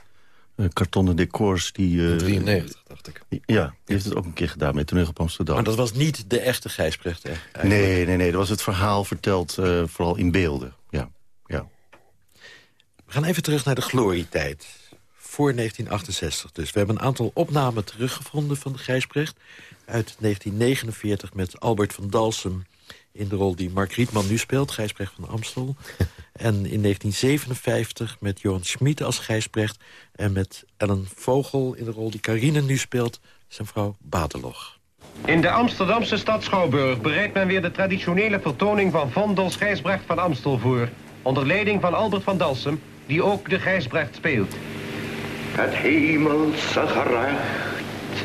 uh, kartonnen decors... Die, uh, 93, dacht ik. Die, ja, die heeft het ook een keer gedaan met Toneel op Amsterdam. Maar dat was niet de echte Gijsbrecht, hè? Nee, nee, nee. Dat was het verhaal verteld vooral in beelden. Ja, ja. We gaan even terug naar de glorietijd. Voor 1968 dus. We hebben een aantal opnamen teruggevonden van de Gijsbrecht. Uit 1949 met Albert van Dalsem in de rol die Mark Rietman nu speelt. Gijsbrecht van Amstel. en in 1957 met Johan Schmid als Gijsbrecht. En met Ellen Vogel in de rol die Carine nu speelt. Zijn vrouw Badeloch. In de Amsterdamse stad Schouwburg bereidt men weer de traditionele vertoning van Vondels Gijsbrecht van Amstel voor. Onder leiding van Albert van Dalsem die ook de Gijsbrecht speelt. Het hemelse gerecht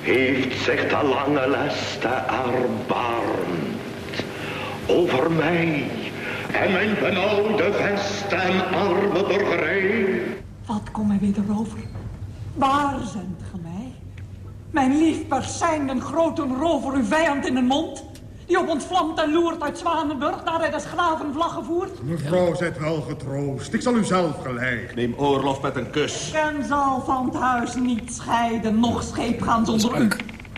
heeft zich de lange leste erbarmd over mij en mijn benauwde vest en arme burgerij. Wat kom mij weer over? Waar zendt ge mij? Mijn lief Persijn, een grote rover, uw vijand in de mond? die op ontvlamt en loert uit Zwanenburg... naar hij des graven vlaggen voert? Mevrouw, zijt wel getroost. Ik zal u zelf geleid. Neem oorlof met een kus. En zal van het huis niet scheiden, nog scheep gaan zonder u.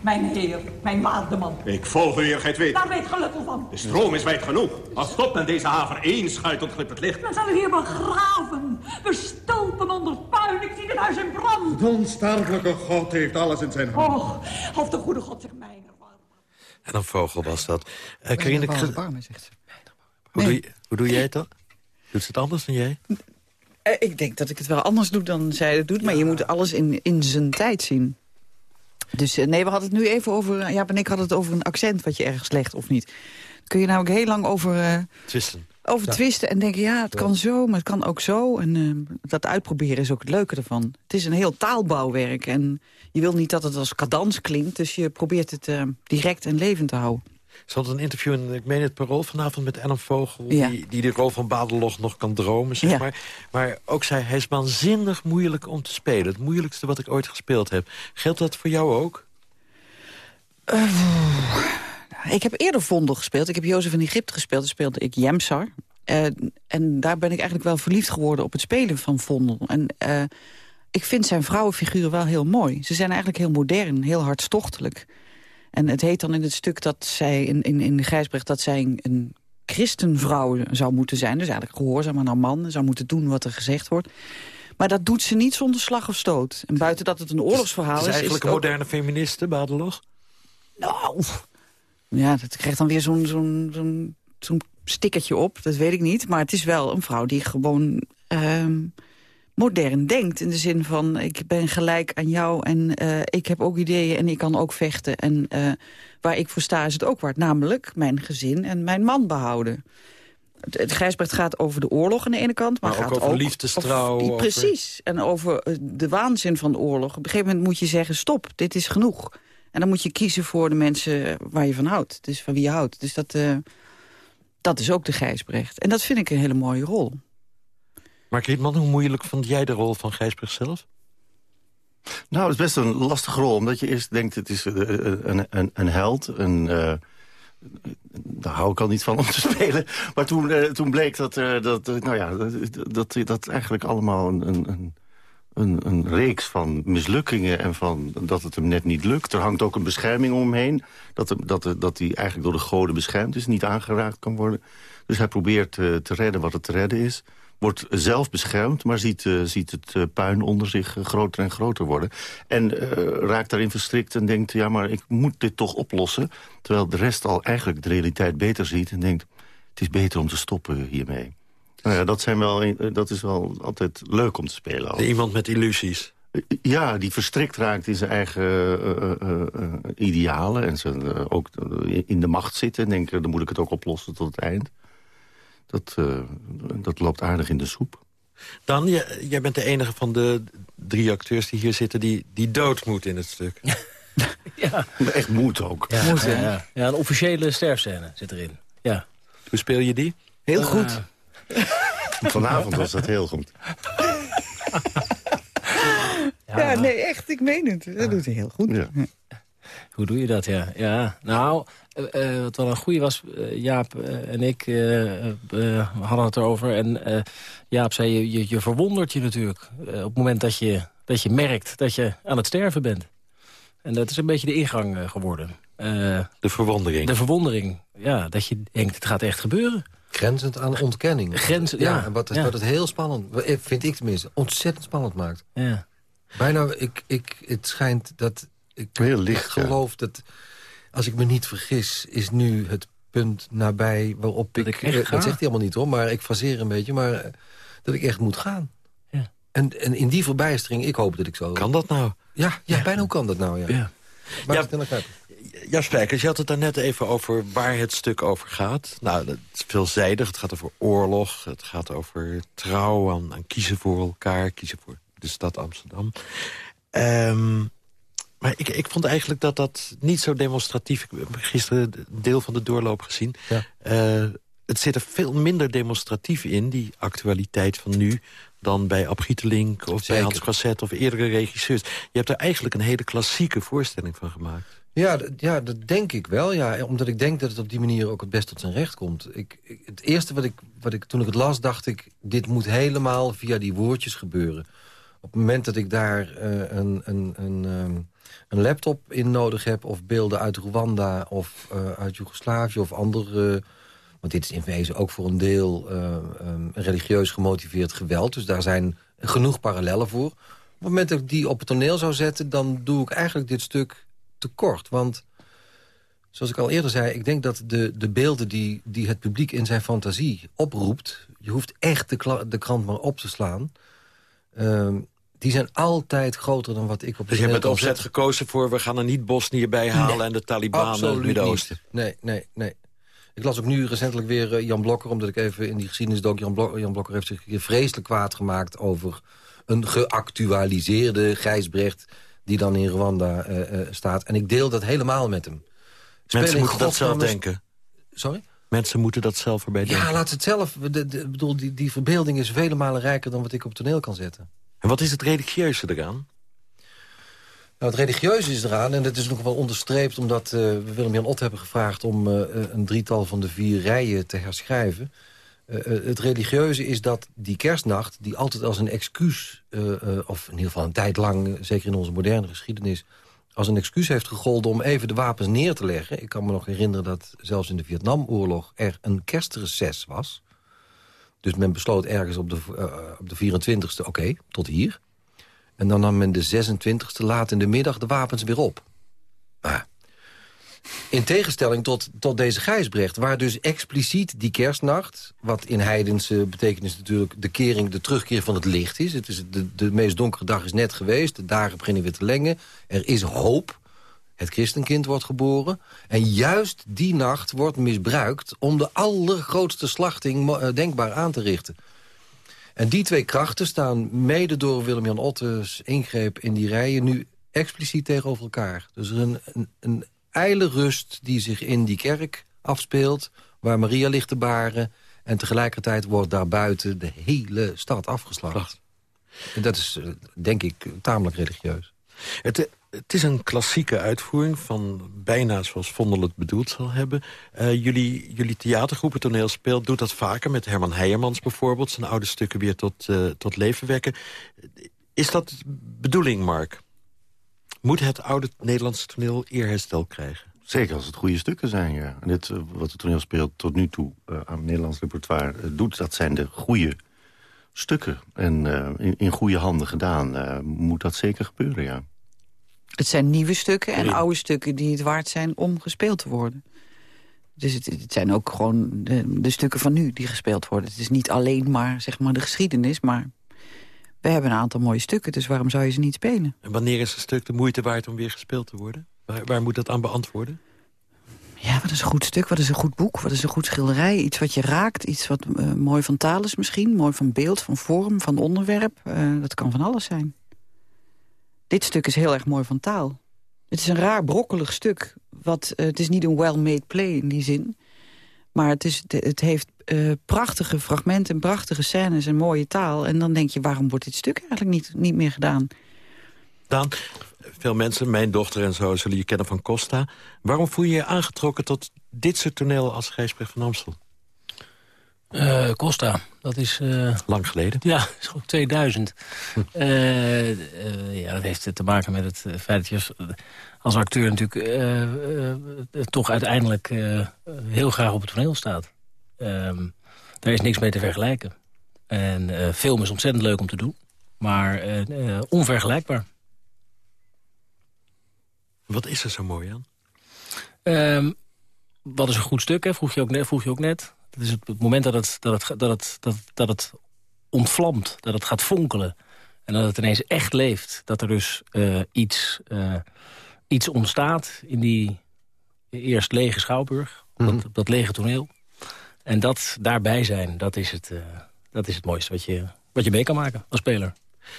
Mijn heer, mijn waardeman. Ik volg u, gij het weet. Daar weet gelukkig van. De stroom is wijd genoeg. Als stopt men deze haven één schuit ontglipt het licht. Men zal u hier begraven. Bestulpen onder puin. Ik zie het huis in brand. De onsterfelijke God heeft alles in zijn hand. Och, of de goede God zich mij en een vogel was dat. Uh, Karine, barmen, zegt ze. Hoe, doe je, hoe doe jij het dan? Doet ze het anders dan jij? Uh, ik denk dat ik het wel anders doe dan zij het doet. Maar je moet alles in, in zijn tijd zien. Dus uh, nee, we hadden het nu even over... Ja, en ik had het over een accent wat je ergens legt of niet. kun je namelijk heel lang over... Twisten. Over twisten en denken, ja, het kan zo, maar het kan ook zo. En dat uitproberen is ook het leuke ervan. Het is een heel taalbouwwerk en je wil niet dat het als cadans klinkt... dus je probeert het uh, direct en levend te houden. Ze had een interview in, ik meen het Parool vanavond met Ellen Vogel... Die, die de rol van Badeloch nog kan dromen, zeg maar. Maar ook zei, hij is waanzinnig moeilijk om te spelen. Het moeilijkste wat ik ooit gespeeld heb. Geldt dat voor jou ook? Uh, ik heb eerder Vondel gespeeld. Ik heb Jozef in Egypte gespeeld. Toen speelde ik Jemsar. Uh, en daar ben ik eigenlijk wel verliefd geworden op het spelen van Vondel. En... Uh, ik vind zijn vrouwenfiguren wel heel mooi. Ze zijn eigenlijk heel modern, heel hartstochtelijk. En het heet dan in het stuk dat zij, in, in, in de Grijsbrecht... dat zij een christenvrouw zou moeten zijn. Dus eigenlijk gehoorzaam aan haar man. Zou moeten doen wat er gezegd wordt. Maar dat doet ze niet zonder slag of stoot. En buiten dat het een oorlogsverhaal is... Het is eigenlijk is een moderne feministe, Badeloch? Nou, ja, dat krijgt dan weer zo'n zo'n zo'n zo'n stickertje op. Dat weet ik niet. Maar het is wel een vrouw die gewoon ehm, modern denkt. In de zin van, ik ben gelijk aan jou en uh, ik heb ook ideeën en ik kan ook vechten. En uh, waar ik voor sta is het ook waard. Namelijk mijn gezin en mijn man behouden. Het Gijsbrecht gaat over de oorlog aan de ene kant. Maar, maar gaat ook over ook liefdestrouw. Over, precies. En over eh, de waanzin van de oorlog. Op een gegeven moment moet je zeggen, stop, dit is genoeg. En dan moet je kiezen voor de mensen waar je van houdt. Dus van wie je houdt. Dus dat, uh, dat is ook de Gijsbrecht. En dat vind ik een hele mooie rol. Mark Rietman, hoe moeilijk vond jij de rol van Gijsbrecht zelf? Nou, het is best een lastige rol. Omdat je eerst denkt, het is een, een, een held. Een, uh, daar hou ik al niet van om te spelen. Maar toen, uh, toen bleek dat, dat, nou ja, dat, dat, dat eigenlijk allemaal een, een, een, een reeks van mislukkingen... en van dat het hem net niet lukt. Er hangt ook een bescherming omheen. Dat, dat, dat hij eigenlijk door de goden beschermd is, niet aangeraakt kan worden. Dus hij probeert te redden wat het te redden is wordt zelf beschermd, maar ziet, uh, ziet het uh, puin onder zich uh, groter en groter worden. En raakt daarin verstrikt en denkt, ja, maar ik moet dit toch oplossen. Terwijl de rest al eigenlijk de realiteit beter ziet en denkt... het is beter om te stoppen hiermee. Nou ja, dat, zijn wel, dat is wel altijd leuk om te spelen. Iemand met illusies. Ja, die verstrikt raakt in zijn eigen idealen... en zijn, ook in de macht zitten en denken, dan moet ik het ook oplossen tot het eind dat, uh, dat loopt aardig in de soep. Dan, jij, jij bent de enige van de drie acteurs die hier zitten... die, die dood moet in het stuk. ja. Echt moet ook. Ja, moet, ja, ja. ja, een officiële sterfscène zit erin. Ja. Hoe speel je die? Heel goed. Vanavond was dat heel goed. ja, nee, echt, ik meen het. Dat doet hij heel goed. Ja. Hoe doe je dat, ja? ja. Nou, uh, wat wel een goede was, uh, Jaap uh, en ik hadden het erover. En Jaap zei, je, je, je, verwondert je natuurlijk op het moment dat je, dat je merkt dat je aan het sterven bent. En dat is een beetje de ingang geworden. de verwondering. De verwondering, ja. Dat je denkt, het gaat echt gebeuren. Grenzend aan ontkenning. Grenzen, ja. ja wat, ja. wat het heel spannend, vind ik tenminste, ontzettend spannend maakt. Ja. Bijna, ik, ik, het schijnt dat... Ik, heel licht, geloof dat als ik me niet vergis, is nu het punt nabij waarop ik... ik echt dat zegt hij helemaal niet hoor, maar ik faseer een beetje. Maar eh, dat ik echt moet gaan. Ja. En, en in die verbijstering, ik hoop dat ik zo... Kan dat nou? Ja, ja, bijna hoe kan dat nou, ja. ja. Maar ja, ja, Spijkers, je had het daar net even over waar het stuk over gaat. Nou, dat is veelzijdig. Het gaat over oorlog. Het gaat over trouw aan, aan kiezen voor elkaar. Kiezen voor de stad Amsterdam. Um, maar ik, ik vond eigenlijk dat dat niet zo demonstratief... Ik heb gisteren deel van de doorloop gezien. Ja. Uh, het zit er veel minder demonstratief in, die actualiteit van nu... dan bij Ab Gietelink of bij Hans Cassette of eerdere regisseurs. Je hebt er eigenlijk een hele klassieke voorstelling van gemaakt. Ja, ja, dat denk ik wel. Ja. Omdat ik denk dat het op die manier ook het best tot zijn recht komt. Ik, ik, het eerste wat ik, wat ik, toen ik het las, dacht ik... dit moet helemaal via die woordjes gebeuren. Op het moment dat ik daar uh, een... een, een um, een laptop in nodig heb... of beelden uit Rwanda of uh, uit Joegoslavië of andere... want dit is in wezen ook voor een deel uh, religieus gemotiveerd geweld. Dus daar zijn genoeg parallellen voor. Op het moment dat ik die op het toneel zou zetten... dan doe ik eigenlijk dit stuk tekort. Want, zoals ik al eerder zei... ik denk dat de, de beelden die, die het publiek in zijn fantasie oproept... je hoeft echt de, de krant maar op te slaan... Uh, die zijn altijd groter dan wat ik op Dus je hebt het opzet gekozen voor... we gaan er niet Bosnië bij halen nee, en de Taliban in het Midden-Oosten? Nee, nee, nee. Ik las ook nu recentelijk weer uh, Jan Blokker... omdat ik even in die geschiedenis ook Jan, Blok, Jan Blokker heeft zich hier vreselijk kwaad gemaakt... over een geactualiseerde Gijsbrecht die dan in Rwanda uh, uh, staat. En ik deel dat helemaal met hem. Mensen moeten dat zelf denken. Sorry? Mensen moeten dat zelf erbij denken. Ja, laat het zelf. De, de, bedoel, die, die verbeelding is vele malen rijker dan wat ik op toneel kan zetten. En wat is het religieuze eraan? Nou, het religieuze is eraan, en dat is nog wel onderstreept... omdat uh, we Willem-Jan Ott hebben gevraagd om uh, een drietal van de vier rijen te herschrijven. het religieuze is dat die kerstnacht... die altijd als een excuus, of in ieder geval een tijd lang... zeker in onze moderne geschiedenis als een excuus heeft gegolden om even de wapens neer te leggen. Ik kan me nog herinneren dat zelfs in de Vietnamoorlog er een kerstreces was. Dus men besloot ergens op de, op de 24e, oké, tot hier. En dan nam men de 26e laat in de middag de wapens weer op. Maar in tegenstelling tot, tot deze Gijsbrecht, waar dus expliciet die kerstnacht... wat in heidense betekenis natuurlijk de kering, de terugkeer van het licht is. Het is de, de meest donkere dag is net geweest, de dagen beginnen weer te lengen. Er is hoop, het christenkind wordt geboren. En juist die nacht wordt misbruikt om de allergrootste slachting eh, denkbaar aan te richten. En die twee krachten staan mede door Willem-Jan Ottes ingreep in die rijen... nu expliciet tegenover elkaar. Dus er is een, een, een ijle rust die zich in die kerk afspeelt... waar Maria ligt te baren... en tegelijkertijd wordt daarbuiten de hele stad afgeslacht. En dat is, eh, denk ik, tamelijk religieus. Het, eh, het is een klassieke uitvoering van bijna zoals Vondel het bedoeld zal hebben. Uh, jullie, jullie theatergroepen toneelspeelt doet dat vaker... met Herman Heijermans bijvoorbeeld, zijn oude stukken weer tot, uh, tot leven wekken. Is dat bedoeling, Mark? Moet het oude Nederlandse toneel eerherstel krijgen? Zeker als het goede stukken zijn, ja. En dit, wat het toneel speelt tot nu toe aan het Nederlands repertoire doet... dat zijn de goede stukken. En in, in, goede handen gedaan moet dat zeker gebeuren, ja. Het zijn nieuwe stukken en oude stukken die het waard zijn om gespeeld te worden. Dus het, het zijn ook gewoon de, de, stukken van nu die gespeeld worden. Het is niet alleen maar, zeg maar de geschiedenis, maar we hebben een aantal mooie stukken. Dus waarom zou je ze niet spelen? En wanneer is een stuk de moeite waard om weer gespeeld te worden? Waar, waar moet dat aan beantwoorden? Ja, wat is een goed stuk? Wat is een goed boek? Wat is een goed schilderij? Iets wat je raakt? Iets wat uh, mooi van taal is misschien? Mooi van beeld, van vorm, van onderwerp? Uh, dat kan van alles zijn. Dit stuk is heel erg mooi van taal. Het is een raar brokkelig stuk. Wat, uh, het is niet een well-made play in die zin. Maar het, is, het heeft uh, prachtige fragmenten, prachtige scènes en mooie taal. En dan denk je, waarom wordt dit stuk eigenlijk niet, niet meer gedaan? Dan, veel mensen, mijn dochter en zo, zullen je kennen van Costa. Waarom voel je je aangetrokken tot dit soort toneel als Gijsbrecht van Amstel? Uh, Costa, dat is... Uh, Lang geleden? Ja, is ook 2000. uh, ja, dat heeft te maken met het feit dat je als, acteur natuurlijk toch uiteindelijk heel graag op het toneel staat. Ehm, daar is niks mee te vergelijken. En film is ontzettend leuk om te doen, maar onvergelijkbaar. Wat is er zo mooi aan? Um, wat is een goed stuk, hè? Vroeg, je ook net, vroeg je ook net. Het is het moment dat het, dat het, dat het, dat, dat het ontvlamt, dat het gaat fonkelen. En dat het ineens echt leeft. Dat er dus uh, iets, uh, iets ontstaat in die eerst lege Schouwburg. Mm -hmm. dat, dat, lege toneel. En dat daarbij zijn, dat is het, uh, dat is het mooiste wat je, wat je mee kan maken als speler.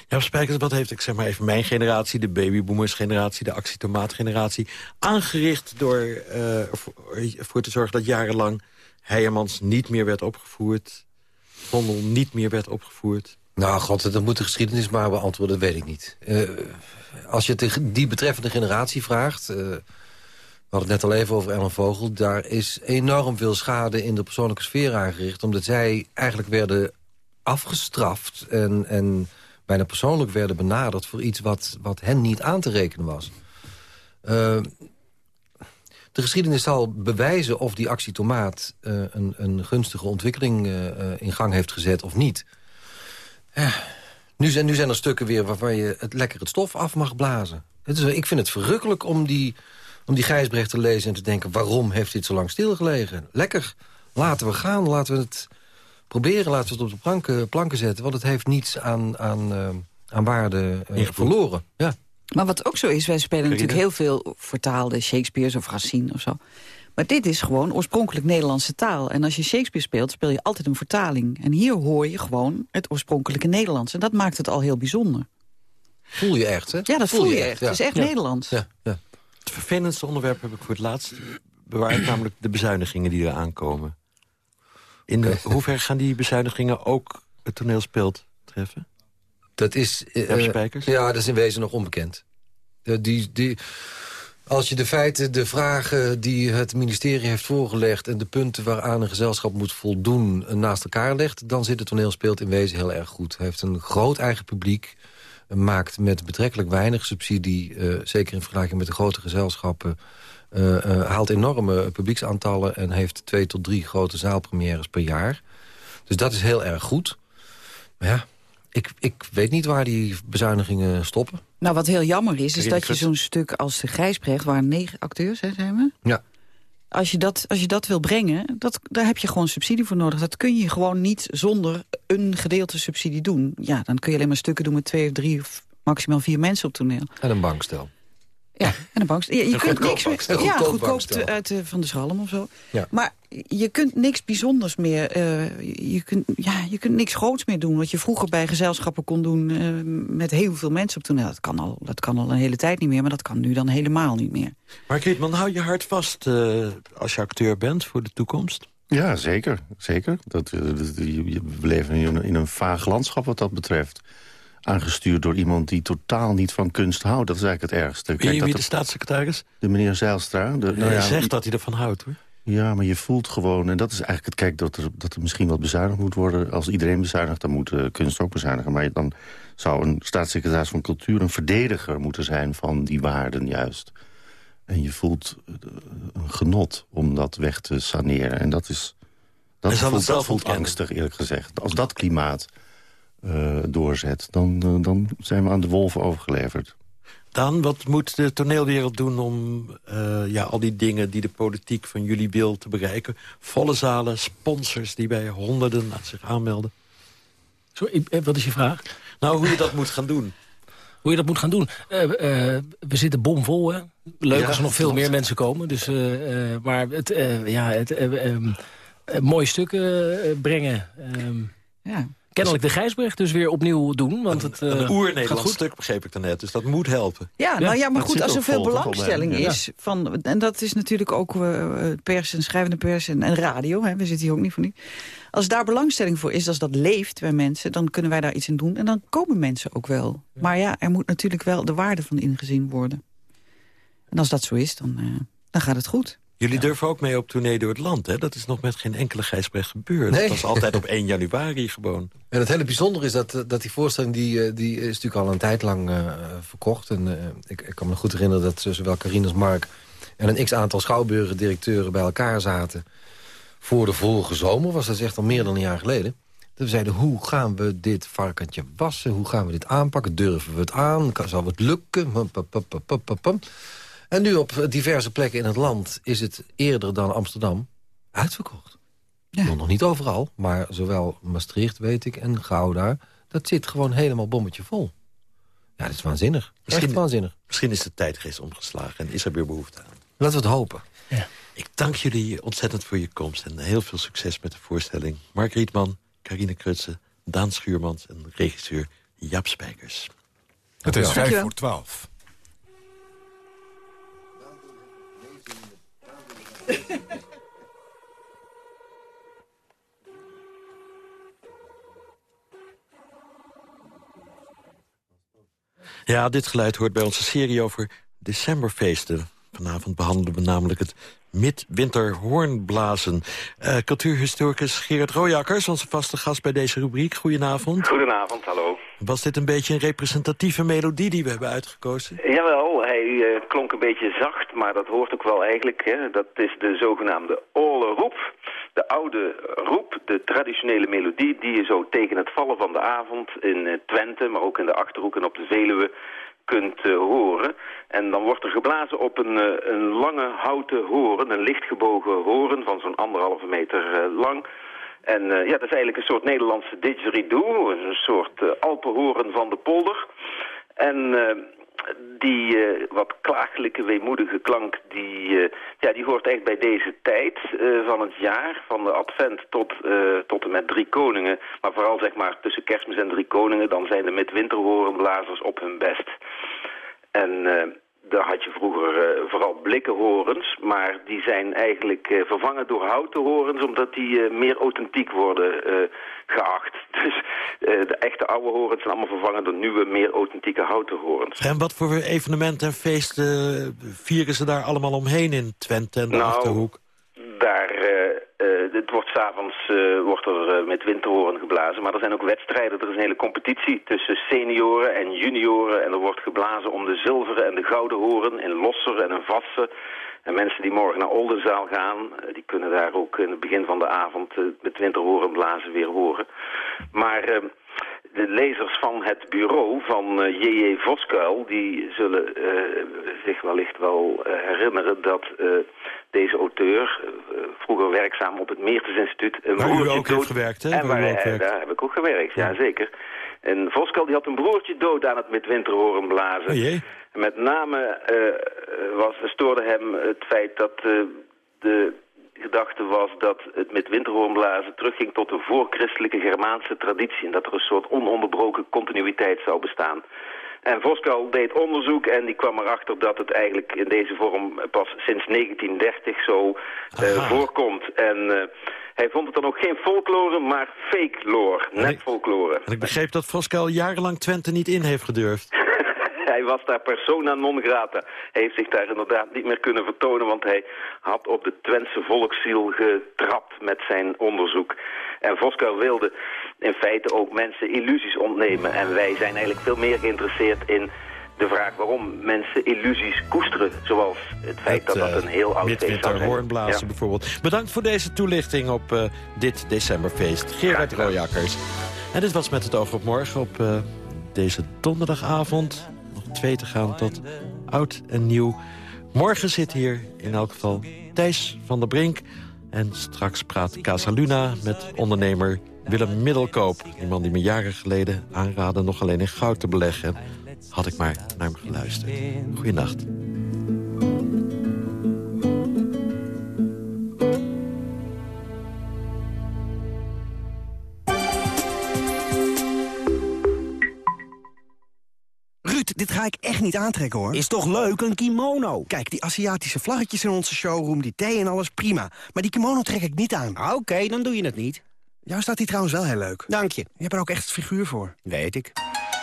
Ja, Spijkers, wat heeft, ik zeg maar even mijn generatie... de babyboomers generatie, de actietomaat generatie... aangericht door voor, voor te zorgen dat jarenlang Heijermans niet meer werd opgevoerd. Vondel niet meer werd opgevoerd. Nou, god, dat moet de geschiedenis maar beantwoorden, dat weet ik niet. Uh, als je die betreffende generatie vraagt... Uh, we hadden het net al even over Ellen Vogel... daar is enorm veel schade in de persoonlijke sfeer aangericht... omdat zij eigenlijk werden afgestraft... en, en bijna persoonlijk werden benaderd voor iets wat, wat hen niet aan te rekenen was. Uh, de geschiedenis zal bewijzen of die actie Tomaat uh, een, een, gunstige ontwikkeling uh, in gang heeft gezet of niet. nu, zijn, nu zijn er stukken weer waarvan je het lekker het stof af mag blazen. Het is, ik vind het verrukkelijk om die, om die Gijsbrecht te lezen en te denken... waarom heeft dit zo lang stilgelegen? Lekker, laten we gaan, laten we het proberen, laten we het op de planken, planken zetten... want het heeft niets aan, aan, aan waarde verloren. Ja. Maar wat ook zo is, wij spelen natuurlijk heel veel vertaalde Shakespeare's of Racine of zo. Maar dit is gewoon oorspronkelijk Nederlandse taal. En als je Shakespeare speelt, speel je altijd een vertaling. En hier hoor je gewoon het oorspronkelijke Nederlands. En dat maakt het al heel bijzonder. Voel je echt, hè? Ja, dat voel, je echt. Het is echt Nederlands. Ja, ja. Het vervelendste onderwerp heb ik voor het laatst bewaard... namelijk de bezuinigingen die er aankomen. In de, hoever gaan die bezuinigingen ook het toneel speelt treffen? Dat is, uh, ja, dat is in wezen nog onbekend. Uh, die, die, Als je de feiten, de vragen die het ministerie heeft voorgelegd... en de punten waaraan een gezelschap moet voldoen naast elkaar legt... dan zit het toneel speelt in wezen heel erg goed. Hij heeft een groot eigen publiek. Maakt met betrekkelijk weinig subsidie... Uh, zeker in vergelijking met de grote gezelschappen... Haalt enorme publieksaantallen... en heeft twee tot drie grote zaalpremières per jaar. Dus dat is heel erg goed. Maar ja, ik, ik weet niet waar die bezuinigingen stoppen. Nou, wat heel jammer is, is dat je zo'n stuk als de Grijsbrecht... waar negen acteurs, hè, zijn we? Ja. Als je dat, als je dat wil brengen, dat, daar heb je gewoon subsidie voor nodig. Dat kun je gewoon niet zonder een gedeelte subsidie doen. Ja, dan kun je alleen maar stukken doen met twee of drie of maximaal vier mensen op toneel. En een bankstel. Ja, en een bankstel. Ja, je een kunt niks meer, ja, goedkoop uit uh, van de schalm of zo. Ja. Maar je kunt niks bijzonders meer, uh, je, kunt, ja, je kunt niks groots meer doen. Wat je vroeger bij gezelschappen kon doen uh, met heel veel mensen op toneel. Dat kan, al, dat kan al een hele tijd niet meer, maar dat kan nu dan helemaal niet meer. Maar Kietman, hou je hart vast uh, als je acteur bent voor de toekomst? Ja, zeker. zeker. Dat, we leven in een, in een vaag landschap wat dat betreft aangestuurd door iemand die totaal niet van kunst houdt. Dat is eigenlijk het ergste. Kijk, wie, wie de staatssecretaris? De meneer Zijlstra. De, nou ja, zegt dat hij ervan houdt, hoor. Ja, maar je voelt gewoon, en dat is eigenlijk het kijk... dat er, dat er misschien wat bezuinigd moet worden. Als iedereen bezuinigt, dan moet kunst ook bezuinigen. Maar dan zou een staatssecretaris van cultuur... een verdediger moeten zijn van die waarden juist. En je voelt uh, een genot om dat weg te saneren. En dat is... Dat voelt, dat voelt angstig, eerlijk gezegd. Als dat klimaat uh, doorzet, dan, uh, dan zijn we aan de wolven overgeleverd. Dan, wat moet de toneelwereld doen om uh, ja, al die dingen die de politiek van jullie wil te bereiken? Volle zalen, sponsors die bij honderden zich aanmelden. Sorry, wat is je vraag? Nou, hoe je dat moet gaan doen. Hoe je dat moet gaan doen? we zitten bomvol, hè? Leuk ja, als er nog veel meer mensen komen. Dus, maar het, ja, het, um, mooie stukken brengen. Um, ja. Kennelijk de Gijsbrecht dus weer opnieuw doen. Want het, uh, een oer-Nederlands stuk begreep ik daarnet, dus dat moet helpen. Ja, nou ja, maar goed, als er veel belangstelling is... Van, en dat is natuurlijk ook uh, pers en schrijvende pers en, en radio, hè, we zitten hier ook niet voor niet. Als daar belangstelling voor is, als dat leeft bij mensen... dan kunnen wij daar iets in doen en dan komen mensen ook wel. Maar ja, er moet natuurlijk wel de waarde van ingezien worden. En als dat zo is, dan, uh, dan gaat het goed. Jullie durven ook mee op tournee door het land, hè? Dat is nog met geen enkele Gijsbrecht gebeurd. Nee. Dat was altijd op 1 januari gewoon. En het hele bijzondere is dat, dat die voorstelling... die, die is natuurlijk al een tijd lang uh, verkocht. En uh, ik, ik, kan me goed herinneren dat zowel Karine als Mark... en een x-aantal schouwburgen-directeuren bij elkaar zaten... voor de vorige zomer, was dat echt al meer dan een jaar geleden. Dat we zeiden, hoe gaan we dit varkentje wassen? Hoe gaan we dit aanpakken? Durven we het aan? Zal het lukken? En nu op diverse plekken in het land is het eerder dan Amsterdam uitverkocht. Ja. Nog niet overal, maar zowel Maastricht, weet ik, en Gouda... dat zit gewoon helemaal bommetje vol. Ja, dat is waanzinnig. Misschien, Echt waanzinnig. Misschien is de tijdgeest omgeslagen en is er weer behoefte aan. Laten we het hopen. Ja. Ik dank jullie ontzettend voor je komst en heel veel succes met de voorstelling. Mark Rietman, Carine Krutse, Daan Schuurmans en regisseur Jap Spijkers. Het is vijf voor twaalf. Ja, dit geluid hoort bij onze serie over decemberfeesten. Vanavond behandelen we namelijk het midwinterhoornblazen. Uh, cultuurhistoricus Gerard Rooijakkers, onze vaste gast bij deze rubriek. Goedenavond. Goedenavond, hallo. Was dit een beetje een representatieve melodie die we hebben uitgekozen? Jawel, uh, klonk een beetje zacht, maar dat hoort ook wel eigenlijk. Hè. Dat is de zogenaamde Ole Roep. De oude roep, de traditionele melodie die je zo tegen het vallen van de avond in uh, Twente, maar ook in de Achterhoek en op de Veluwe kunt uh, horen. En dan wordt er geblazen op een, uh, een lange houten horen, een lichtgebogen horen van zo'n anderhalve meter lang. En ja, dat is eigenlijk een soort Nederlandse didgeridoo, een soort Alpenhoren van de polder. En die wat klagelijke, weemoedige klank, die, ja, die hoort echt bij deze tijd van het jaar, van de advent tot, tot en met drie koningen. Maar vooral zeg maar tussen kerstmis en drie koningen, dan zijn de midwinterhorenblazers op hun best. En daar had je vroeger uh, vooral blikkenhorens, maar die zijn eigenlijk uh, vervangen door houten horens omdat die uh, meer authentiek worden geacht. Dus de echte oude horens zijn allemaal vervangen door nieuwe, meer authentieke houten horens. En wat voor evenementen en feesten vieren ze daar allemaal omheen in Twente en de nou, Achterhoek? Daar uh, het wordt s'avonds uh, wordt er uh, met winterhoren geblazen, maar er zijn ook wedstrijden. Er is een hele competitie tussen senioren en junioren. En er wordt geblazen om de zilveren en de gouden horen in Losser en in Vassen. En mensen die morgen naar Oldenzaal gaan, die kunnen daar ook in het begin van de avond met winterhoren blazen weer horen. Maar de lezers van het bureau van J.J. Voskuil... die zullen uh, zich wellicht wel uh, herinneren dat uh, deze auteur... vroeger werkzaam op het Meertens Instituut... Een waar u ook heeft gewerkt, hè? En waar, ook werkt. daar heb ik ook gewerkt, ja, zeker. En Voskuil die had een broertje dood aan het met winterhoren blazen. Oh jee. Met name was, stoorde hem het feit dat de gedachte was dat het met winterhoornblazen terugging tot de voorchristelijke Germaanse traditie. En dat er een soort ononderbroken continuïteit zou bestaan. En Voskuil deed onderzoek en die kwam erachter dat het eigenlijk in deze vorm pas sinds 1930 zo uh, voorkomt. En uh, hij vond het dan ook geen folklore, maar fake lore, net folklore. En ik begreep dat Voskuil jarenlang Twente niet in heeft gedurfd. Hij was daar persona non grata. Hij heeft zich daar inderdaad niet meer kunnen vertonen... want hij had op de Twentse volksziel getrapt met zijn onderzoek. En Voskuil wilde in feite ook mensen illusies ontnemen. En wij zijn eigenlijk veel meer geïnteresseerd in de vraag waarom mensen illusies koesteren. Zoals het feit dat dat een heel oud feest is. hoornblazen ja. bijvoorbeeld. Bedankt voor deze toelichting op uh, dit decemberfeest. Gerard Rooijakkers. En dit was Met het oog op morgen op uh, deze donderdagavond twee te gaan tot oud en nieuw. Morgen zit hier in elk geval Thijs van der Brink. En straks praat Casa Luna met ondernemer Willem Middelkoop. Iemand die me jaren geleden aanraadde nog alleen in goud te beleggen. Had ik maar naar hem geluisterd. Goeienacht. Ga ik echt niet aantrekken, hoor. Is toch leuk, een kimono? Kijk, die Aziatische vlaggetjes in onze showroom, die thee en alles, prima. Maar die kimono trek ik niet aan. Ah, Oké, dan doe je het niet. Jou staat die trouwens wel heel leuk. Dank je. Je hebt er ook echt het figuur voor. Weet ik.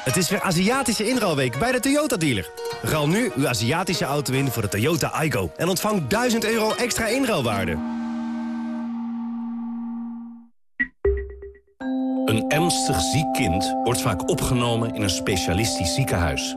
Het is weer Aziatische inruilweek bij de Toyota-dealer. Ruil nu uw Aziatische auto in voor de Toyota Aygo. En ontvang 1000 euro extra inruilwaarde. Een ernstig ziek kind wordt vaak opgenomen in een specialistisch ziekenhuis.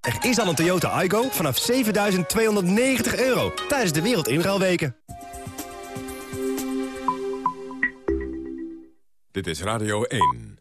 er is al een Toyota Aygo vanaf 7.290 euro tijdens de Wereldinruilweken. Dit is Radio 1.